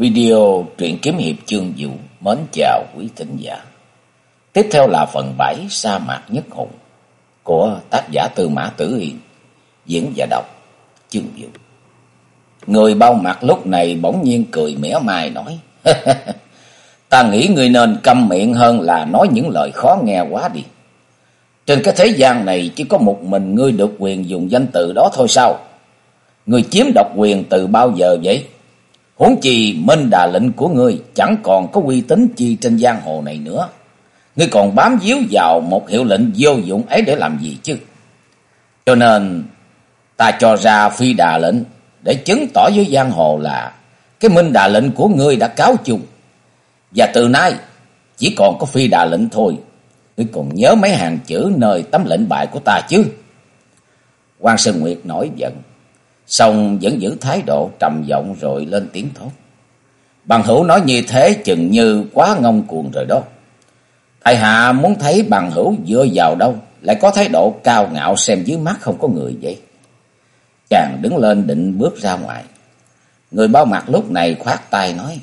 Video truyện kiếm hiệp chương dụ mến chào quý thính giả. Tiếp theo là phần 7 Sa mạc nhất hùng của tác giả Tư Mã Tử Hiền, diễn và đọc chương dụ. Người bao mặt lúc này bỗng nhiên cười mỉa mai nói: "Ta nghĩ người nên câm miệng hơn là nói những lời khó nghe quá đi. Trên cái thế gian này chỉ có một mình ngươi được quyền dùng danh từ đó thôi sao? Ngươi chiếm độc quyền từ bao giờ vậy?" Huống chi minh đà lệnh của ngươi chẳng còn có uy tín chi trên giang hồ này nữa. Ngươi còn bám díu vào một hiệu lệnh vô dụng ấy để làm gì chứ? Cho nên, ta cho ra phi đà lệnh để chứng tỏ với giang hồ là cái minh đà lệnh của ngươi đã cáo chung. Và từ nay, chỉ còn có phi đà lệnh thôi. Ngươi còn nhớ mấy hàng chữ nơi tấm lệnh bài của ta chứ? quan Sơn Nguyệt nổi giận xong vẫn giữ thái độ trầm giọng rồi lên tiếng thốt. Bằng hữu nói như thế chừng như quá ngông cuồng rồi đó. Thầy hạ muốn thấy bằng hữu dựa vào đâu, lại có thái độ cao ngạo xem dưới mắt không có người vậy. Chàng đứng lên định bước ra ngoài. Người bao mặt lúc này khoát tay nói.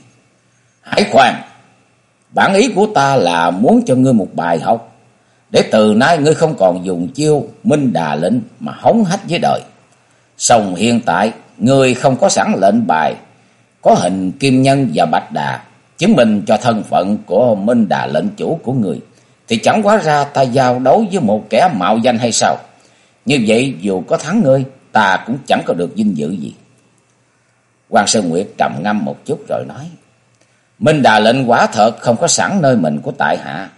Hãy khoan, bản ý của ta là muốn cho ngươi một bài học. Để từ nay ngươi không còn dùng chiêu minh đà lệnh mà hống hách với đời. Xong hiện tại, người không có sẵn lệnh bài, có hình kim nhân và bạch đà, chứng minh cho thân phận của Minh Đà lệnh chủ của người, thì chẳng quá ra ta giao đấu với một kẻ mạo danh hay sao? Như vậy dù có thắng ngươi, ta cũng chẳng có được vinh dự gì. Quan Sơn Nguyệt trầm ngâm một chút rồi nói, Minh Đà lệnh quả thật không có sẵn nơi mình của tại hạ.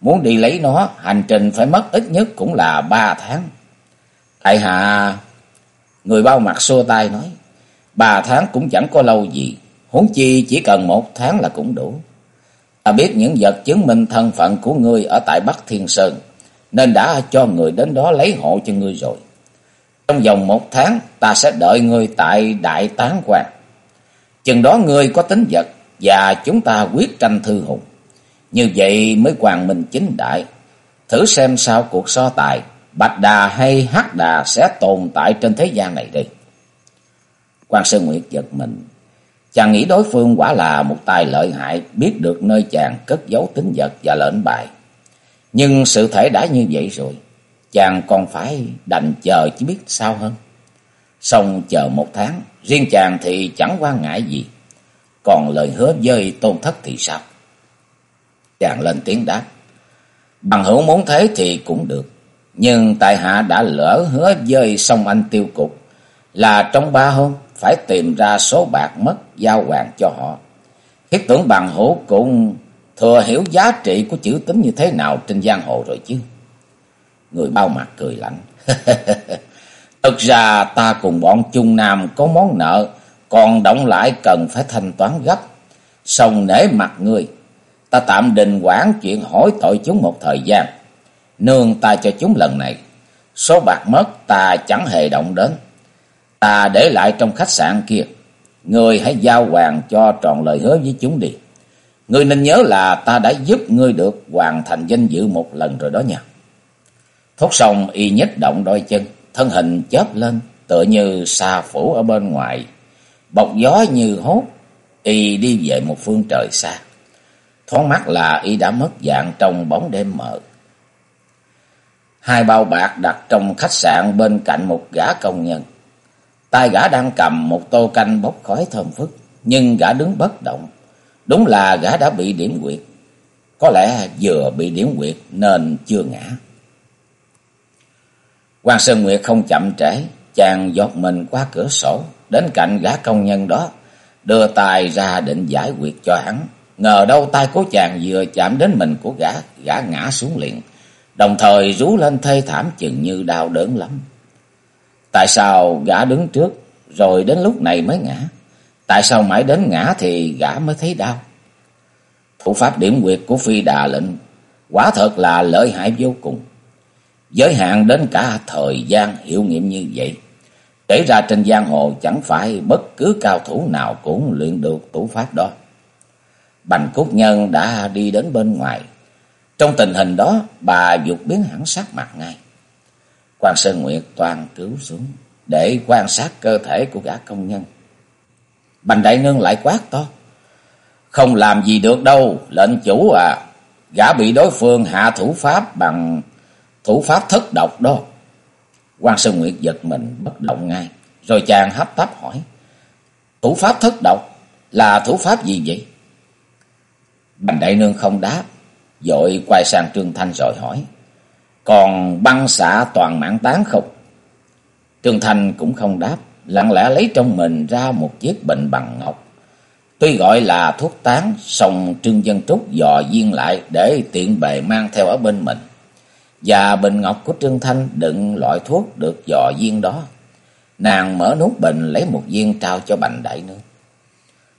Muốn đi lấy nó, hành trình phải mất ít nhất cũng là ba tháng. Tại hạ Người bao mặt xua tay nói, ba tháng cũng chẳng có lâu gì, huống chi chỉ cần một tháng là cũng đủ. Ta biết những vật chứng minh thân phận của ngươi ở tại Bắc Thiên Sơn, nên đã cho người đến đó lấy hộ cho ngươi rồi. Trong vòng một tháng, ta sẽ đợi ngươi tại Đại Tán Quan. Chừng đó ngươi có tính vật, và chúng ta quyết tranh thư hùng. Như vậy mới hoàng minh chính đại. Thử xem sao cuộc so tài Bạch Đà hay Hắc Đà sẽ tồn tại trên thế gian này đi. Quan Sơn Nguyệt giật mình. Chàng nghĩ đối phương quả là một tài lợi hại, biết được nơi chàng cất giấu tính vật và lệnh bài. Nhưng sự thể đã như vậy rồi, chàng còn phải đành chờ chứ biết sao hơn. Xong chờ một tháng, riêng chàng thì chẳng quan ngại gì. Còn lời hứa với tôn thất thì sao? Chàng lên tiếng đáp. Bằng hữu muốn thế thì cũng được. Nhưng tại hạ đã lỡ hứa với sông anh tiêu cục là trong ba hôm phải tìm ra số bạc mất giao hoàng cho họ. Thiết tưởng bằng hữu cũng thừa hiểu giá trị của chữ tính như thế nào trên giang hồ rồi chứ. Người bao mặt cười lạnh. Thực ra ta cùng bọn Trung Nam có món nợ, còn động lại cần phải thanh toán gấp. Xong nể mặt người, ta tạm đình quản chuyện hỏi tội chúng một thời gian nương ta cho chúng lần này. Số bạc mất ta chẳng hề động đến. Ta để lại trong khách sạn kia. Ngươi hãy giao hoàng cho tròn lời hứa với chúng đi. Ngươi nên nhớ là ta đã giúp ngươi được hoàn thành danh dự một lần rồi đó nha. Thốt xong y nhất động đôi chân, thân hình chớp lên, tựa như xa phủ ở bên ngoài. Bọc gió như hốt, y đi về một phương trời xa. Thoáng mắt là y đã mất dạng trong bóng đêm mờ. Hai bao bạc đặt trong khách sạn bên cạnh một gã công nhân. tay gã đang cầm một tô canh bốc khói thơm phức, nhưng gã đứng bất động. Đúng là gã đã bị điểm quyệt. Có lẽ vừa bị điểm quyệt nên chưa ngã. Quan Sơn Nguyệt không chậm trễ, chàng giọt mình qua cửa sổ, đến cạnh gã công nhân đó, đưa tay ra định giải quyết cho hắn. Ngờ đâu tay của chàng vừa chạm đến mình của gã, gã ngã xuống liền đồng thời rú lên thê thảm chừng như đau đớn lắm. Tại sao gã đứng trước, rồi đến lúc này mới ngã? Tại sao mãi đến ngã thì gã mới thấy đau? Thủ pháp điểm quyệt của phi đà lệnh quả thật là lợi hại vô cùng. Giới hạn đến cả thời gian hiệu nghiệm như vậy. Kể ra trên giang hồ chẳng phải bất cứ cao thủ nào cũng luyện được thủ pháp đó. Bành Cúc Nhân đã đi đến bên ngoài, trong tình hình đó, bà dục biến hẳn sắc mặt ngay. Quan Sơn Nguyệt toàn cứu xuống để quan sát cơ thể của gã công nhân. Bành Đại Nương lại quát to. Không làm gì được đâu, lệnh chủ à. Gã bị đối phương hạ thủ pháp bằng thủ pháp thất độc đó. quan Sơn Nguyệt giật mình bất động ngay. Rồi chàng hấp tấp hỏi. Thủ pháp thất độc là thủ pháp gì vậy? Bành Đại Nương không đáp. Dội quay sang Trương Thanh rồi hỏi. Còn băng xạ toàn mạng tán không? Trương Thanh cũng không đáp. Lặng lẽ lấy trong mình ra một chiếc bình bằng ngọc. Tuy gọi là thuốc tán, song Trương Dân Trúc dò viên lại để tiện bề mang theo ở bên mình. Và bình ngọc của Trương Thanh đựng loại thuốc được dò viên đó. Nàng mở nút bình lấy một viên trao cho Bành Đại Nương.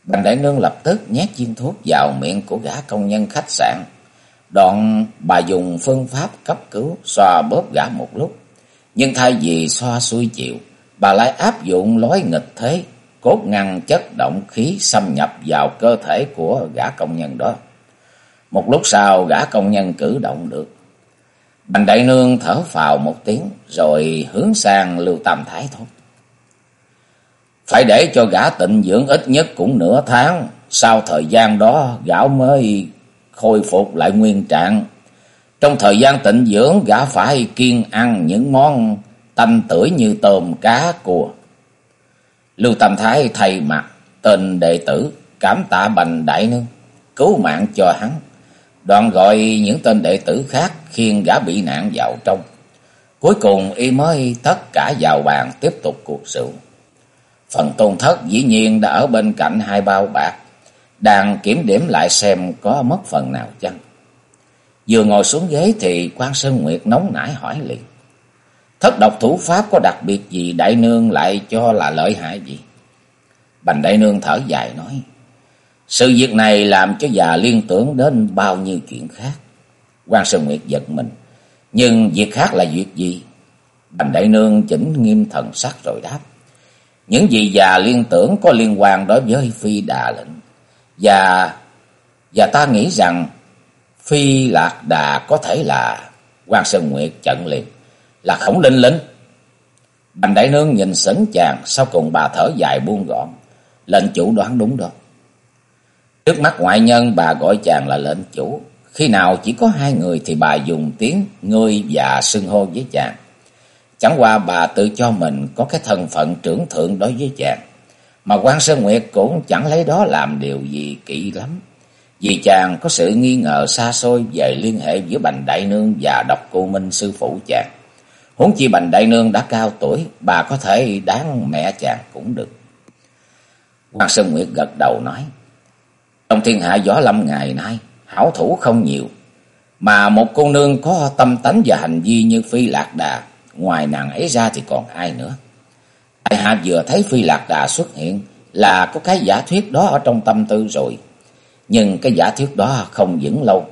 Bành Đại Nương lập tức nhét viên thuốc vào miệng của gã công nhân khách sạn. Đoạn bà dùng phương pháp cấp cứu xoa bóp gã một lúc. Nhưng thay vì xoa xuôi chịu, bà lại áp dụng lối nghịch thế, cốt ngăn chất động khí xâm nhập vào cơ thể của gã công nhân đó. Một lúc sau gã công nhân cử động được. Bành Đại Nương thở phào một tiếng rồi hướng sang Lưu Tam Thái thôi. Phải để cho gã tịnh dưỡng ít nhất cũng nửa tháng. Sau thời gian đó gã mới khôi phục lại nguyên trạng. Trong thời gian tịnh dưỡng gã phải kiên ăn những món tanh tưởi như tôm cá cua. Lưu Tam Thái thay mặt tên đệ tử cảm tạ bành đại nương cứu mạng cho hắn. đoạn gọi những tên đệ tử khác khiêng gã bị nạn vào trong. Cuối cùng y mới tất cả vào bàn tiếp tục cuộc sự. Phần tôn thất dĩ nhiên đã ở bên cạnh hai bao bạc, đang kiểm điểm lại xem có mất phần nào chăng. Vừa ngồi xuống ghế thì quan Sơn Nguyệt nóng nảy hỏi liền. Thất độc thủ pháp có đặc biệt gì đại nương lại cho là lợi hại gì? Bành đại nương thở dài nói. Sự việc này làm cho già liên tưởng đến bao nhiêu chuyện khác. quan Sơn Nguyệt giật mình. Nhưng việc khác là việc gì? Bành đại nương chỉnh nghiêm thần sắc rồi đáp. Những gì già liên tưởng có liên quan đối với Phi Đà lệnh. Và và ta nghĩ rằng Phi Lạc Đà có thể là quan Sơn Nguyệt trận liền. Là khổng linh linh. Bành Đại Nương nhìn sấn chàng. Sau cùng bà thở dài buông gọn. Lệnh chủ đoán đúng đó. Trước mắt ngoại nhân, bà gọi chàng là lệnh chủ. Khi nào chỉ có hai người thì bà dùng tiếng ngươi và xưng hô với chàng. Chẳng qua bà tự cho mình có cái thân phận trưởng thượng đối với chàng. Mà quan Sơn Nguyệt cũng chẳng lấy đó làm điều gì kỹ lắm. Vì chàng có sự nghi ngờ xa xôi về liên hệ giữa Bành Đại Nương và Độc Cô Minh sư phụ chàng. Huống chi Bành Đại Nương đã cao tuổi, bà có thể đáng mẹ chàng cũng được. quan Sơn Nguyệt gật đầu nói, Trong thiên hạ gió lâm ngày nay, hảo thủ không nhiều, mà một cô nương có tâm tánh và hành vi như Phi Lạc Đà, ngoài nàng ấy ra thì còn ai nữa. Tại hạ vừa thấy Phi Lạc Đà xuất hiện là có cái giả thuyết đó ở trong tâm tư rồi. Nhưng cái giả thuyết đó không vững lâu.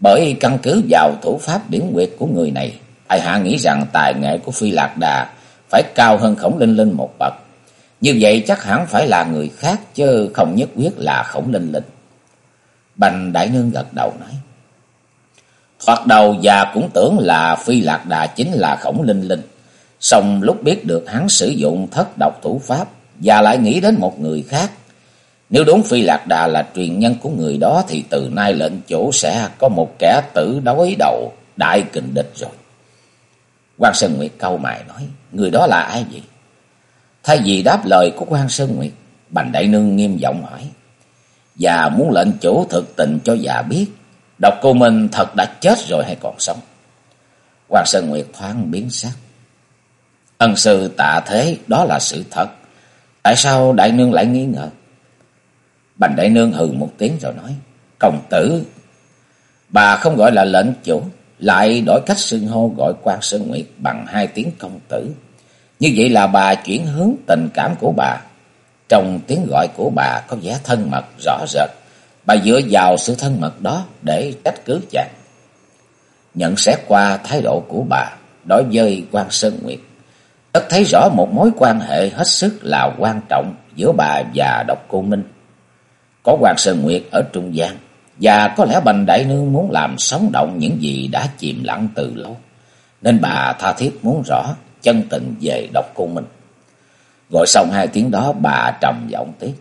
Bởi căn cứ vào thủ pháp điển quyệt của người này, tại hạ nghĩ rằng tài nghệ của Phi Lạc Đà phải cao hơn khổng linh linh một bậc. Như vậy chắc hẳn phải là người khác chứ không nhất quyết là khổng linh linh. Bành Đại Nương gật đầu nói. Thoạt đầu già cũng tưởng là Phi Lạc Đà chính là khổng linh linh. Xong lúc biết được hắn sử dụng thất độc thủ pháp, và lại nghĩ đến một người khác. Nếu đúng Phi Lạc Đà là truyền nhân của người đó, thì từ nay lệnh chỗ sẽ có một kẻ tử đối đầu đại kình địch rồi. quan Sơn Nguyệt câu mày nói, người đó là ai vậy? Thay vì đáp lời của quan Sơn Nguyệt, Bành Đại Nương nghiêm giọng hỏi. Và muốn lệnh chủ thực tình cho già biết, độc cô Minh thật đã chết rồi hay còn sống? quan Sơn Nguyệt thoáng biến sắc. Ân sư tạ thế, đó là sự thật. Tại sao đại nương lại nghi ngờ? Bành đại nương hừ một tiếng rồi nói. Công tử. Bà không gọi là lệnh chủ. Lại đổi cách xưng hô gọi quan Sơn Nguyệt bằng hai tiếng công tử. Như vậy là bà chuyển hướng tình cảm của bà. Trong tiếng gọi của bà có vẻ thân mật, rõ rệt. Bà dựa vào sự thân mật đó để trách cứ chàng. Nhận xét qua thái độ của bà đối với quan Sơn Nguyệt Tất thấy rõ một mối quan hệ hết sức là quan trọng giữa bà và độc cô Minh. Có hoàng Sơn Nguyệt ở trung gian, và có lẽ Bành Đại Nương muốn làm sống động những gì đã chìm lặng từ lâu. Nên bà tha thiết muốn rõ chân tình về độc cô Minh. Gọi xong hai tiếng đó bà trầm giọng tiếp.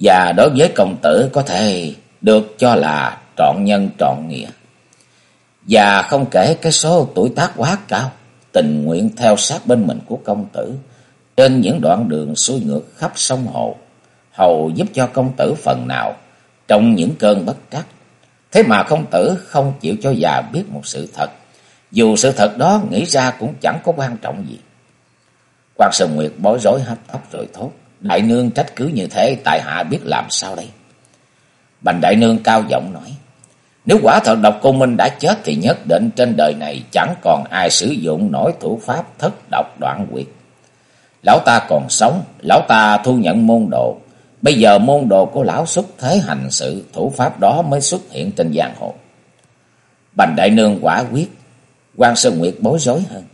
Và đối với công tử có thể được cho là trọn nhân trọn nghĩa. Và không kể cái số tuổi tác quá cao, tình nguyện theo sát bên mình của công tử trên những đoạn đường xuôi ngược khắp sông hồ, hầu giúp cho công tử phần nào trong những cơn bất trắc. Thế mà công tử không chịu cho già biết một sự thật, dù sự thật đó nghĩ ra cũng chẳng có quan trọng gì. Quan Sơn Nguyệt bối rối hấp tóc rồi thốt, đại nương trách cứ như thế tại hạ biết làm sao đây. Bành đại nương cao giọng nói, nếu quả thật độc cô Minh đã chết thì nhất định trên đời này chẳng còn ai sử dụng nổi thủ pháp thất độc đoạn quyệt. Lão ta còn sống, lão ta thu nhận môn đồ. Bây giờ môn đồ của lão xuất thế hành sự, thủ pháp đó mới xuất hiện trên giang hồ. Bành đại nương quả quyết, quan Sơn Nguyệt bối rối hơn.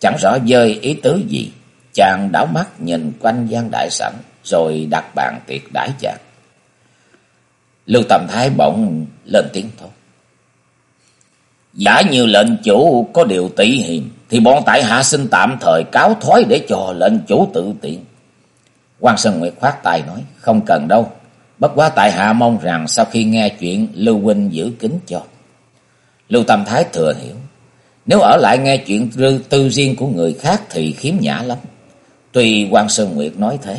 Chẳng rõ dơi ý tứ gì, chàng đảo mắt nhìn quanh gian đại sảnh, rồi đặt bàn tiệc đãi chàng. Lưu Tầm Thái bỗng lên tiếng thốt: Giả như lệnh chủ có điều tỷ hiềm, thì bọn tại hạ xin tạm thời cáo thoái để cho lệnh chủ tự tiện. quan Sơn Nguyệt khoát tay nói, không cần đâu. Bất quá tại hạ mong rằng sau khi nghe chuyện Lưu Huynh giữ kính cho. Lưu Tam Thái thừa hiểu, nếu ở lại nghe chuyện tư riêng của người khác thì khiếm nhã lắm. Tuy quan Sơn Nguyệt nói thế,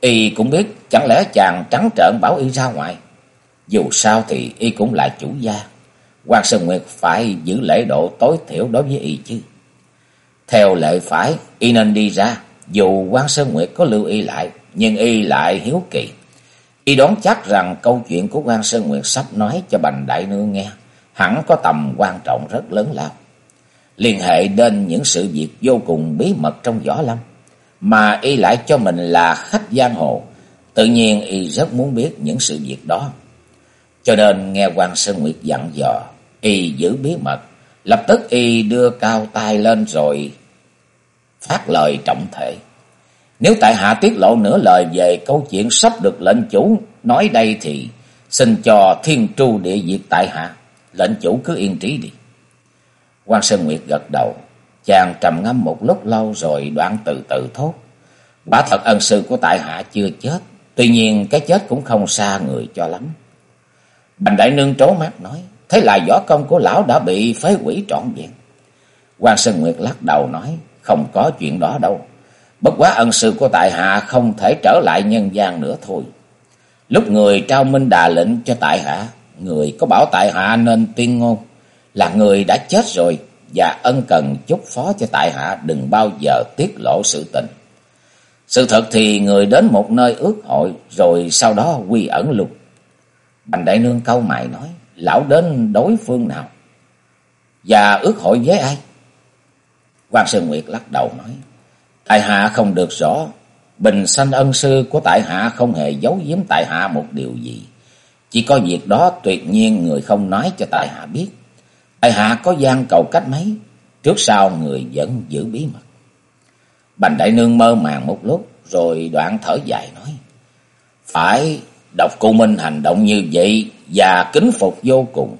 y cũng biết chẳng lẽ chàng trắng trợn bảo y ra ngoài. Dù sao thì y cũng là chủ gia. quan Sơn Nguyệt phải giữ lễ độ tối thiểu đối với y chứ. Theo lệ phải, y nên đi ra. Dù quan Sơn Nguyệt có lưu y lại, nhưng y lại hiếu kỳ. Y đoán chắc rằng câu chuyện của quan Sơn Nguyệt sắp nói cho Bành Đại Nương nghe, hẳn có tầm quan trọng rất lớn lao. Liên hệ đến những sự việc vô cùng bí mật trong võ lâm, mà y lại cho mình là khách giang hồ. Tự nhiên y rất muốn biết những sự việc đó. Cho nên nghe quan Sơn Nguyệt dặn dò, y giữ bí mật, lập tức y đưa cao tay lên rồi phát lời trọng thể. Nếu tại hạ tiết lộ nửa lời về câu chuyện sắp được lệnh chủ nói đây thì xin cho thiên tru địa diệt tại hạ. Lệnh chủ cứ yên trí đi. quan Sơn Nguyệt gật đầu. Chàng trầm ngâm một lúc lâu rồi đoạn từ từ thốt. Quả thật ân sư của tại hạ chưa chết. Tuy nhiên cái chết cũng không xa người cho lắm. Bành đại nương trố mắt nói. Thế là võ công của lão đã bị phế quỷ trọn vẹn. quan Sơn Nguyệt lắc đầu nói. Không có chuyện đó đâu. Bất quá ân sư của tại hạ không thể trở lại nhân gian nữa thôi. Lúc người trao minh đà lệnh cho tại hạ, người có bảo tại hạ nên tuyên ngôn là người đã chết rồi và ân cần chúc phó cho tại hạ đừng bao giờ tiết lộ sự tình. Sự thật thì người đến một nơi ước hội rồi sau đó quy ẩn lục Bành đại nương câu mày nói, lão đến đối phương nào? Và ước hội với ai? quan Sơn Nguyệt lắc đầu nói. Tại hạ không được rõ. Bình sanh ân sư của tại hạ không hề giấu giếm tại hạ một điều gì. Chỉ có việc đó tuyệt nhiên người không nói cho tại hạ biết. Tại hạ có gian cầu cách mấy. Trước sau người vẫn giữ bí mật. Bành đại nương mơ màng một lúc. Rồi đoạn thở dài nói. Phải độc cô Minh hành động như vậy. Và kính phục vô cùng.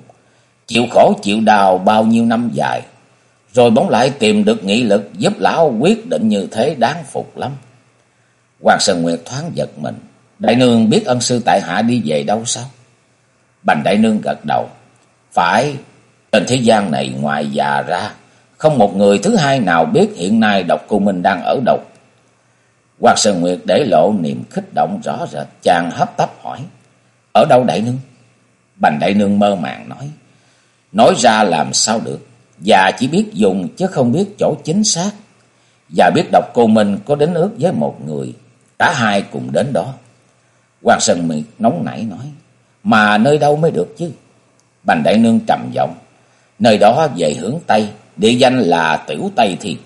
Chịu khổ chịu đau bao nhiêu năm dài rồi bóng lại tìm được nghị lực giúp lão quyết định như thế đáng phục lắm. Hoàng Sơn Nguyệt thoáng giật mình. Đại nương biết ân sư tại hạ đi về đâu sao? Bành đại nương gật đầu. Phải, trên thế gian này ngoài già ra, không một người thứ hai nào biết hiện nay độc cô Minh đang ở đâu. Hoàng Sơn Nguyệt để lộ niềm kích động rõ rệt, chàng hấp tấp hỏi. Ở đâu đại nương? Bành đại nương mơ màng nói. Nói ra làm sao được và chỉ biết dùng chứ không biết chỗ chính xác. Và biết độc cô Minh có đến ước với một người, cả hai cùng đến đó. Hoàng Sơn Nguyệt nóng nảy nói, mà nơi đâu mới được chứ? Bành Đại Nương trầm giọng, nơi đó về hướng Tây, địa danh là Tiểu Tây Thiệt."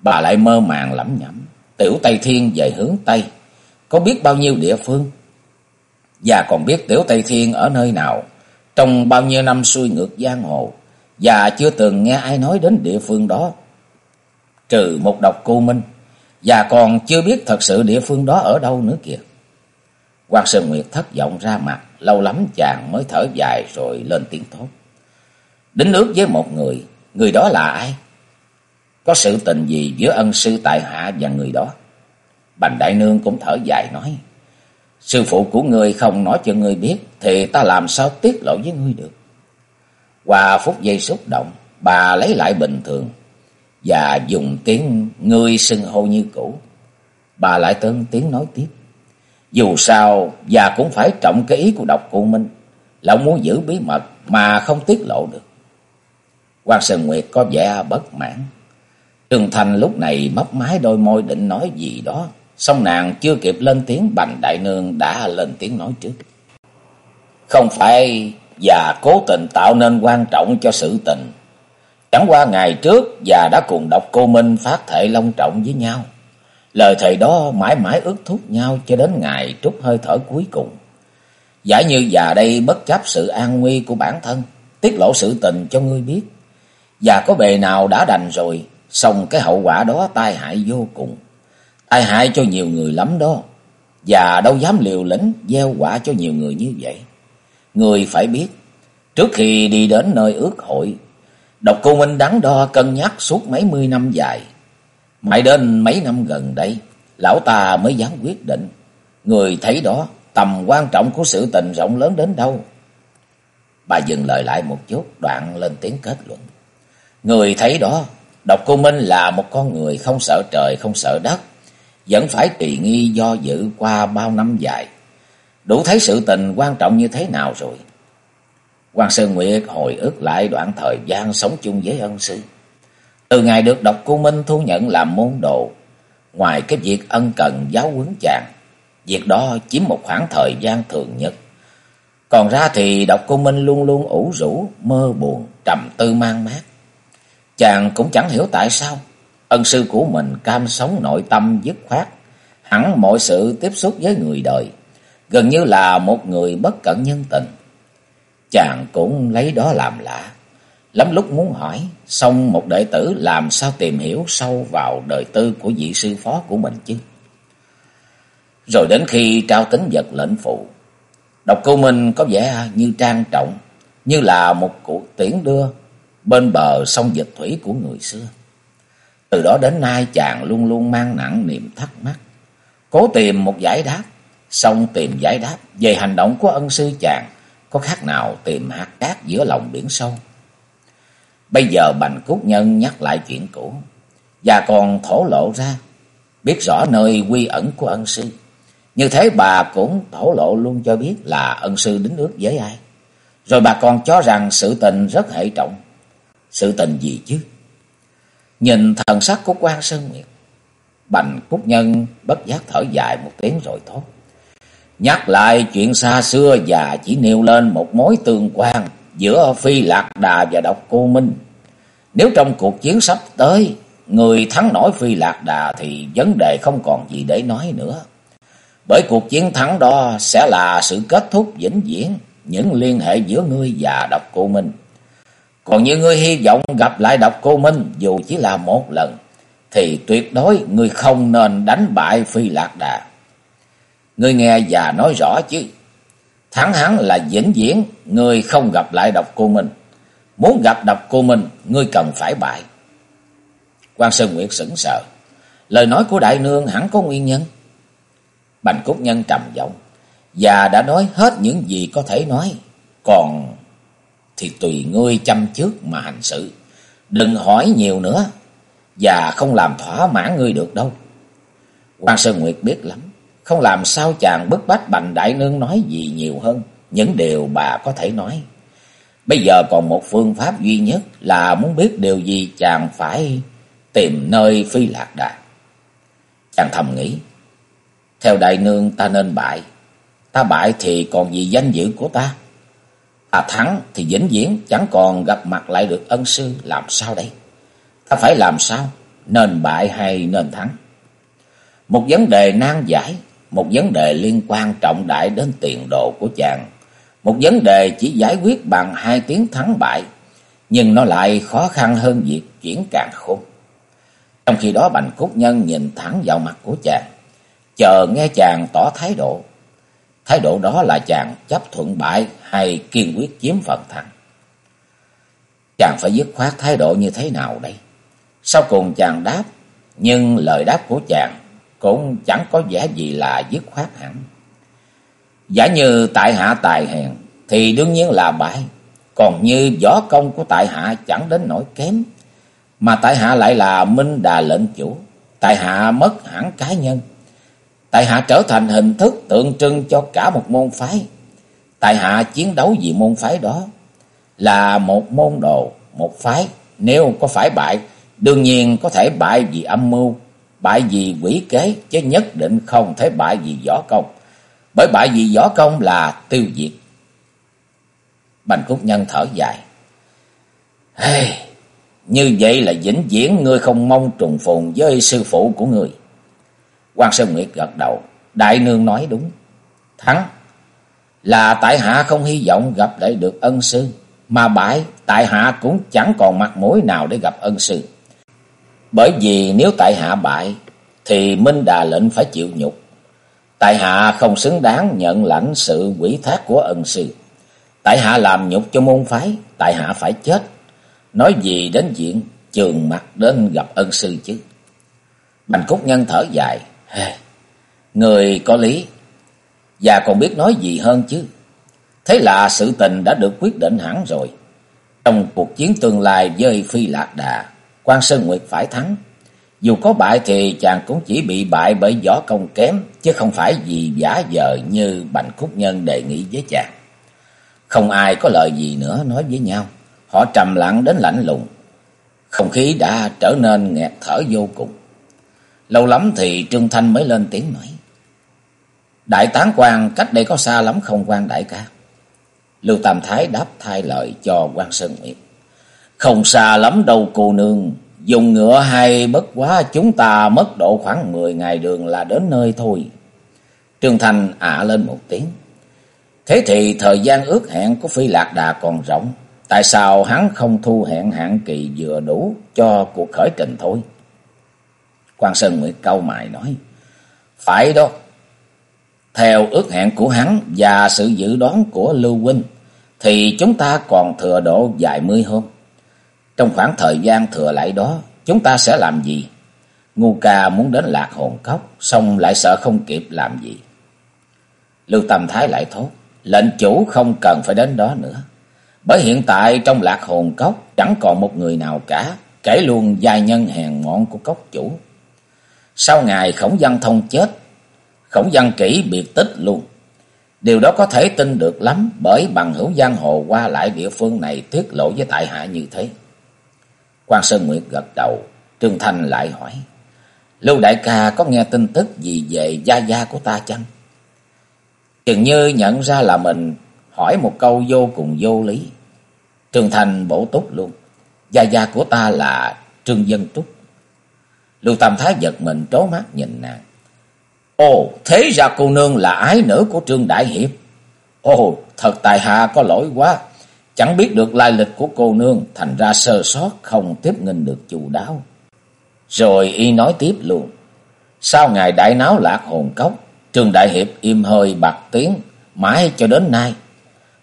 Bà lại mơ màng lẩm nhẩm, Tiểu Tây Thiên về hướng Tây, có biết bao nhiêu địa phương? Và còn biết Tiểu Tây Thiên ở nơi nào, trong bao nhiêu năm xuôi ngược giang hồ, và chưa từng nghe ai nói đến địa phương đó. Trừ một độc cô Minh, và còn chưa biết thật sự địa phương đó ở đâu nữa kìa. Quan Sơn Nguyệt thất vọng ra mặt, lâu lắm chàng mới thở dài rồi lên tiếng thốt. Đính ước với một người, người đó là ai? Có sự tình gì giữa ân sư tại hạ và người đó? Bành Đại Nương cũng thở dài nói. Sư phụ của ngươi không nói cho ngươi biết, thì ta làm sao tiết lộ với ngươi được. Qua phút giây xúc động, bà lấy lại bình thường, và dùng tiếng ngươi xưng hô như cũ. Bà lại tân tiếng nói tiếp. Dù sao, già cũng phải trọng cái ý của độc cô Minh. Lão muốn giữ bí mật mà không tiết lộ được. quan Sơn Nguyệt có vẻ bất mãn trường Thành lúc này mấp mái đôi môi định nói gì đó. Xong nàng chưa kịp lên tiếng bành đại nương đã lên tiếng nói trước. Không phải già cố tình tạo nên quan trọng cho sự tình. Chẳng qua ngày trước già đã cùng độc cô Minh phát thể long trọng với nhau. Lời thầy đó mãi mãi ước thúc nhau cho đến ngày trút hơi thở cuối cùng. Giả như già đây bất chấp sự an nguy của bản thân, tiết lộ sự tình cho ngươi biết. Già có bề nào đã đành rồi, xong cái hậu quả đó tai hại vô cùng. Tai hại cho nhiều người lắm đó. và đâu dám liều lĩnh gieo quả cho nhiều người như vậy. Người phải biết, trước khi đi đến nơi ước hội, độc cô Minh đắn đo cân nhắc suốt mấy mươi năm dài. Mãi đến mấy năm gần đây, lão ta mới dám quyết định. Người thấy đó, tầm quan trọng của sự tình rộng lớn đến đâu. Bà dừng lời lại một chút, đoạn lên tiếng kết luận. Người thấy đó, Độc Cô Minh là một con người không sợ trời, không sợ đất, vẫn phải tùy nghi do dự qua bao năm dài. Đủ thấy sự tình quan trọng như thế nào rồi. Quan Sơn Nguyệt hồi ức lại đoạn thời gian sống chung với ân sư. Từ ngày được Độc Cô Minh thu nhận làm môn đồ, ngoài cái việc ân cần giáo huấn chàng, việc đó chiếm một khoảng thời gian thường nhất. Còn ra thì Độc Cô Minh luôn luôn ủ rũ, mơ buồn, trầm tư mang mát. Chàng cũng chẳng hiểu tại sao ân sư của mình cam sống nội tâm dứt khoát, hẳn mọi sự tiếp xúc với người đời, gần như là một người bất cẩn nhân tình. Chàng cũng lấy đó làm lạ, lắm lúc muốn hỏi, xong một đệ tử làm sao tìm hiểu sâu vào đời tư của vị sư phó của mình chứ. Rồi đến khi trao tính vật lệnh phụ, độc cô Minh có vẻ như trang trọng, như là một cuộc tiễn đưa bên bờ sông dịch thủy của người xưa. Từ đó đến nay chàng luôn luôn mang nặng niềm thắc mắc, cố tìm một giải đáp, xong tìm giải đáp về hành động của ân sư chàng có khác nào tìm hạt cát giữa lòng biển sâu. Bây giờ Bành Cúc Nhân nhắc lại chuyện cũ, và còn thổ lộ ra, biết rõ nơi quy ẩn của ân sư. Như thế bà cũng thổ lộ luôn cho biết là ân sư đính ước với ai. Rồi bà còn cho rằng sự tình rất hệ trọng. Sự tình gì chứ? Nhìn thần sắc của quan Sơn Nguyệt. Bành Cúc Nhân bất giác thở dài một tiếng rồi thốt. Nhắc lại chuyện xa xưa và chỉ nêu lên một mối tương quan giữa Phi Lạc Đà và Độc Cô Minh. Nếu trong cuộc chiến sắp tới, người thắng nổi Phi Lạc Đà thì vấn đề không còn gì để nói nữa. Bởi cuộc chiến thắng đó sẽ là sự kết thúc vĩnh viễn những liên hệ giữa ngươi và Độc Cô Minh. Còn như ngươi hy vọng gặp lại độc cô Minh dù chỉ là một lần, thì tuyệt đối ngươi không nên đánh bại Phi Lạc Đà. Ngươi nghe già nói rõ chứ. Thắng hắn là vĩnh viễn, ngươi không gặp lại độc cô Minh. Muốn gặp độc cô Minh, ngươi cần phải bại. quan Sơn Nguyệt sững sờ. Lời nói của đại nương hẳn có nguyên nhân. Bành Cúc Nhân trầm giọng. già đã nói hết những gì có thể nói. Còn thì tùy ngươi chăm trước mà hành sự. Đừng hỏi nhiều nữa, và không làm thỏa mãn ngươi được đâu. quan Sơn Nguyệt biết lắm, không làm sao chàng bức bách Bành Đại Nương nói gì nhiều hơn những điều bà có thể nói. Bây giờ còn một phương pháp duy nhất là muốn biết điều gì chàng phải tìm nơi phi lạc đà. Chàng thầm nghĩ, theo đại nương ta nên bại, ta bại thì còn gì danh dự của ta. Ta thắng thì vĩnh viễn chẳng còn gặp mặt lại được ân sư làm sao đây? Ta phải làm sao? Nên bại hay nên thắng? Một vấn đề nan giải, một vấn đề liên quan trọng đại đến tiền đồ của chàng. Một vấn đề chỉ giải quyết bằng hai tiếng thắng bại, nhưng nó lại khó khăn hơn việc chuyển càng khôn. Trong khi đó Bành Cúc Nhân nhìn thẳng vào mặt của chàng, chờ nghe chàng tỏ thái độ. Thái độ đó là chàng chấp thuận bại hay kiên quyết chiếm phần thắng. Chàng phải dứt khoát thái độ như thế nào đây? Sau cùng chàng đáp, nhưng lời đáp của chàng cũng chẳng có vẻ gì là dứt khoát hẳn. Giả như tại hạ tài hèn thì đương nhiên là bại. Còn như võ công của tại hạ chẳng đến nỗi kém. Mà tại hạ lại là minh đà lệnh chủ. Tại hạ mất hẳn cá nhân. Tại hạ trở thành hình thức tượng trưng cho cả một môn phái. Tại hạ chiến đấu vì môn phái đó. Là một môn đồ, một phái. Nếu có phải bại, đương nhiên có thể bại vì âm mưu, bại vì quỷ kế, chứ nhất định không thể bại vì võ công. Bởi bại vì võ công là tiêu diệt. Bành Cúc Nhân thở dài. Hey, như vậy là vĩnh viễn ngươi không mong trùng phùng với sư phụ của ngươi quan Sơn Nguyệt gật đầu. Đại nương nói đúng. Thắng là tại hạ không hy vọng gặp lại được ân sư. Mà bại tại hạ cũng chẳng còn mặt mũi nào để gặp ân sư. Bởi vì nếu tại hạ bại thì Minh Đà lệnh phải chịu nhục. Tại hạ không xứng đáng nhận lãnh sự quỷ thác của ân sư. Tại hạ làm nhục cho môn phái, tại hạ phải chết. Nói gì đến chuyện trường mặt đến gặp ân sư chứ. Bành Cúc Nhân thở dài. Người có lý. Và còn biết nói gì hơn chứ. Thế là sự tình đã được quyết định hẳn rồi. Trong cuộc chiến tương lai với Phi Lạc Đà, quan Sơn Nguyệt phải thắng. Dù có bại thì chàng cũng chỉ bị bại bởi võ công kém, chứ không phải vì giả vờ như Bành khúc Nhân đề nghị với chàng. Không ai có lời gì nữa nói với nhau. Họ trầm lặng đến lạnh lùng. Không khí đã trở nên nghẹt thở vô cùng. Lâu lắm thì Trương Thanh mới lên tiếng nói. Đại tán quan cách đây có xa lắm không quan đại ca. Lưu Tam Thái đáp thay lời cho quan Sơn Nguyệt. Không xa lắm đâu, cô nương. Dùng ngựa hay bất quá chúng ta mất độ khoảng 10 ngày đường là đến nơi thôi. Trương Thanh ạ lên một tiếng. Thế thì thời gian ước hẹn của Phi Lạc Đà còn rộng. Tại sao hắn không thu hẹn hạn kỳ vừa đủ cho cuộc khởi trình thôi? Quan Sơn Nguyệt câu mài nói. Phải đó. Theo ước hẹn của hắn và sự dự đoán của Lưu Huynh, thì chúng ta còn thừa độ vài mươi hôm. Trong khoảng thời gian thừa lại đó, chúng ta sẽ làm gì? Ngu ca muốn đến lạc hồn cốc, xong lại sợ không kịp làm gì. Lưu Tâm Thái lại thốt, lệnh chủ không cần phải đến đó nữa. Bởi hiện tại trong lạc hồn cốc chẳng còn một người nào cả, kể luôn giai nhân hèn mọn của cốc chủ. Sau ngày khổng văn thông chết, khổng văn kỹ biệt tích luôn. Điều đó có thể tin được lắm bởi bằng hữu giang hồ qua lại địa phương này tiết lộ với tại hạ như thế. quan Sơn Nguyệt gật đầu, Trương Thanh lại hỏi. Lưu đại ca có nghe tin tức gì về gia gia của ta chăng? Chừng như nhận ra là mình hỏi một câu vô cùng vô lý. Trương Thanh bổ túc luôn. Gia gia của ta là Trương Dân túc Lưu Tam Thái giật mình trố mắt nhìn nàng. Ồ, thế ra cô nương là ái nữ của Trương Đại Hiệp. Ồ, thật tài hạ có lỗi quá. Chẳng biết được lai lịch của cô nương, thành ra sơ sót không tiếp nghinh được chu đáo. Rồi y nói tiếp luôn. Sau ngày đại náo lạc hồn cốc, Trương Đại Hiệp im hơi bạc tiếng, mãi cho đến nay.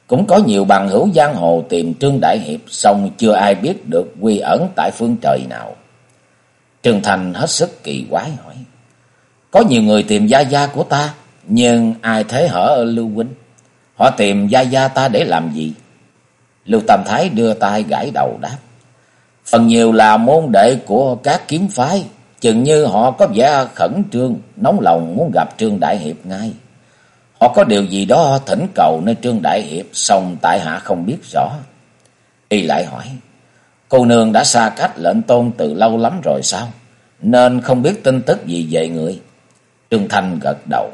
Cũng có nhiều bằng hữu giang hồ tìm Trương Đại Hiệp, xong chưa ai biết được quy ẩn tại phương trời nào. Trương Thành hết sức kỳ quái hỏi. Có nhiều người tìm gia gia của ta, nhưng ai thế hở Lưu Huynh? Họ tìm gia gia ta để làm gì? Lưu Tam Thái đưa tay gãi đầu đáp. Phần nhiều là môn đệ của các kiếm phái, chừng như họ có vẻ khẩn trương, nóng lòng muốn gặp Trương Đại Hiệp ngay. Họ có điều gì đó thỉnh cầu nơi Trương Đại Hiệp, song tại hạ không biết rõ. Y lại hỏi, cô nương đã xa cách lệnh tôn từ lâu lắm rồi sao? Nên không biết tin tức gì về người. Trương Thanh gật đầu.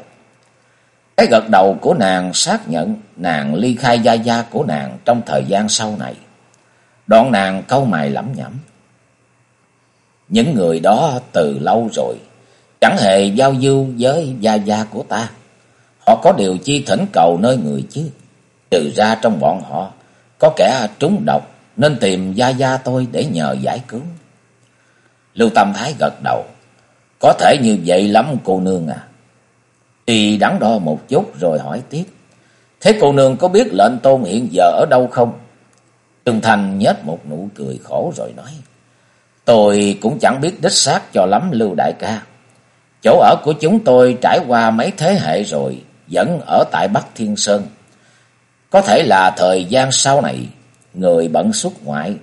Cái gật đầu của nàng xác nhận nàng ly khai gia gia của nàng trong thời gian sau này. Đoạn nàng câu mày lẩm nhẩm. Những người đó từ lâu rồi, chẳng hề giao du với gia gia của ta. Họ có điều chi thỉnh cầu nơi người chứ. Trừ ra trong bọn họ, có kẻ trúng độc nên tìm gia gia tôi để nhờ giải cứu. Lưu Tâm Thái gật đầu. Có thể như vậy lắm cô nương à. Y đắn đo một chút rồi hỏi tiếp. Thế cô nương có biết lệnh tôn hiện giờ ở đâu không? Trương Thành nhếch một nụ cười khổ rồi nói. Tôi cũng chẳng biết đích xác cho lắm Lưu Đại ca. Chỗ ở của chúng tôi trải qua mấy thế hệ rồi, vẫn ở tại Bắc Thiên Sơn. Có thể là thời gian sau này, người bận xuất ngoại.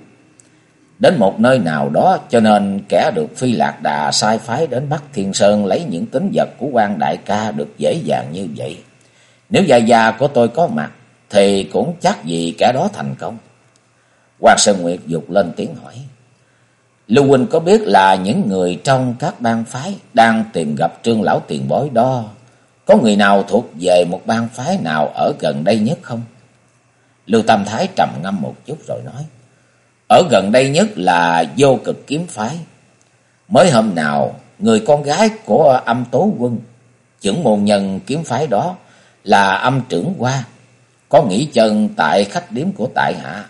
Đến một nơi nào đó cho nên kẻ được phi lạc đà sai phái đến Bắc Thiên Sơn lấy những tính vật của quan đại ca được dễ dàng như vậy. Nếu gia gia của tôi có mặt, thì cũng chắc gì kẻ đó thành công. Hoàng Sơn Nguyệt dục lên tiếng hỏi. Lưu Huynh có biết là những người trong các bang phái đang tìm gặp trương lão tiền bối đó, có người nào thuộc về một bang phái nào ở gần đây nhất không? Lưu Tam Thái trầm ngâm một chút rồi nói. Ở gần đây nhất là vô cực kiếm phái. Mới hôm nào, người con gái của âm tố quân, trưởng môn nhân kiếm phái đó là âm trưởng qua, có nghỉ chân tại khách điếm của tại hạ.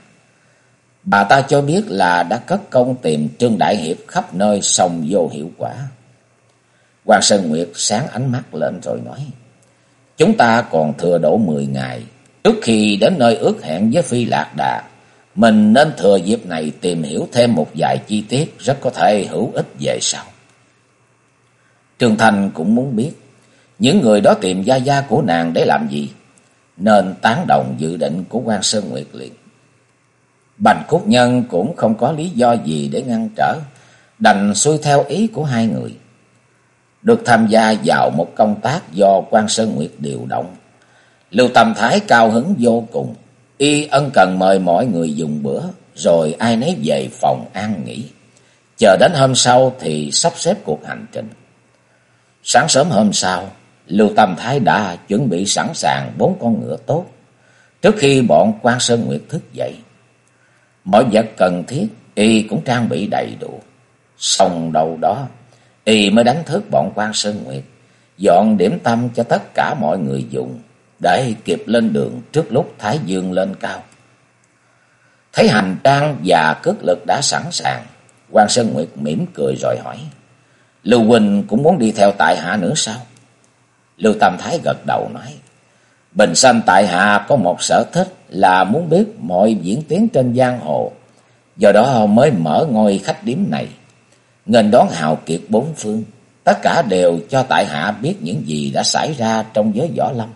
Bà ta cho biết là đã cất công tìm Trương Đại Hiệp khắp nơi song vô hiệu quả. Hoàng Sơn Nguyệt sáng ánh mắt lên rồi nói. Chúng ta còn thừa đổ mười ngày. Trước khi đến nơi ước hẹn với Phi Lạc Đà, mình nên thừa dịp này tìm hiểu thêm một vài chi tiết rất có thể hữu ích về sau. Trương Thành cũng muốn biết, những người đó tìm gia gia của nàng để làm gì, nên tán đồng dự định của quan Sơn Nguyệt liền. Bành Cúc Nhân cũng không có lý do gì để ngăn trở, đành xuôi theo ý của hai người. Được tham gia vào một công tác do quan Sơn Nguyệt điều động. Lưu Tâm Thái cao hứng vô cùng, y ân cần mời mọi người dùng bữa, rồi ai nấy về phòng an nghỉ. Chờ đến hôm sau thì sắp xếp cuộc hành trình. Sáng sớm hôm sau, Lưu Tâm Thái đã chuẩn bị sẵn sàng bốn con ngựa tốt. Trước khi bọn quan Sơn Nguyệt thức dậy, mọi vật cần thiết y cũng trang bị đầy đủ. Xong đầu đó, y mới đánh thức bọn quan Sơn Nguyệt, dọn điểm tâm cho tất cả mọi người dùng, để kịp lên đường trước lúc Thái Dương lên cao. Thấy hành trang và cước lực đã sẵn sàng, quan Sơn Nguyệt mỉm cười rồi hỏi, Lưu Huynh cũng muốn đi theo tại hạ nữa sao? Lưu Tam Thái gật đầu nói, Bình sanh tại hạ có một sở thích là muốn biết mọi diễn tiến trên giang hồ, do đó mới mở ngôi khách điếm này. Ngân đón hào kiệt bốn phương, tất cả đều cho tại hạ biết những gì đã xảy ra trong giới võ lâm.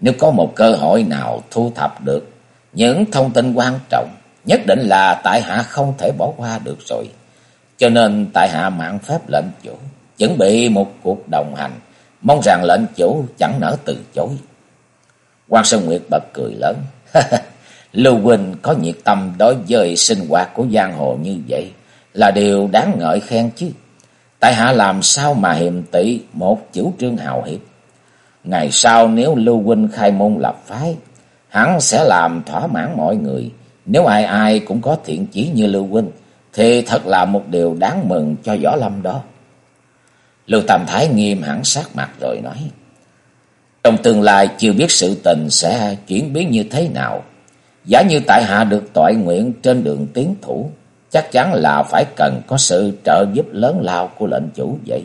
Nếu có một cơ hội nào thu thập được những thông tin quan trọng, nhất định là tại hạ không thể bỏ qua được rồi. Cho nên tại hạ mạng phép lệnh chủ, chuẩn bị một cuộc đồng hành, mong rằng lệnh chủ chẳng nỡ từ chối. Quan Sơn Nguyệt bật cười lớn. Lưu Huynh có nhiệt tâm đối với sinh hoạt của giang hồ như vậy là điều đáng ngợi khen chứ. Tại hạ làm sao mà hiềm tị một chủ trương hào hiệp. Ngày sau nếu Lưu Huynh khai môn lập phái, hắn sẽ làm thỏa mãn mọi người. Nếu ai ai cũng có thiện chí như Lưu Huynh, thì thật là một điều đáng mừng cho võ lâm đó. Lưu Tam Thái nghiêm hẳn sát mặt rồi nói. Trong tương lai chưa biết sự tình sẽ chuyển biến như thế nào. Giả như tại hạ được tội nguyện trên đường tiến thủ, chắc chắn là phải cần có sự trợ giúp lớn lao của lệnh chủ vậy.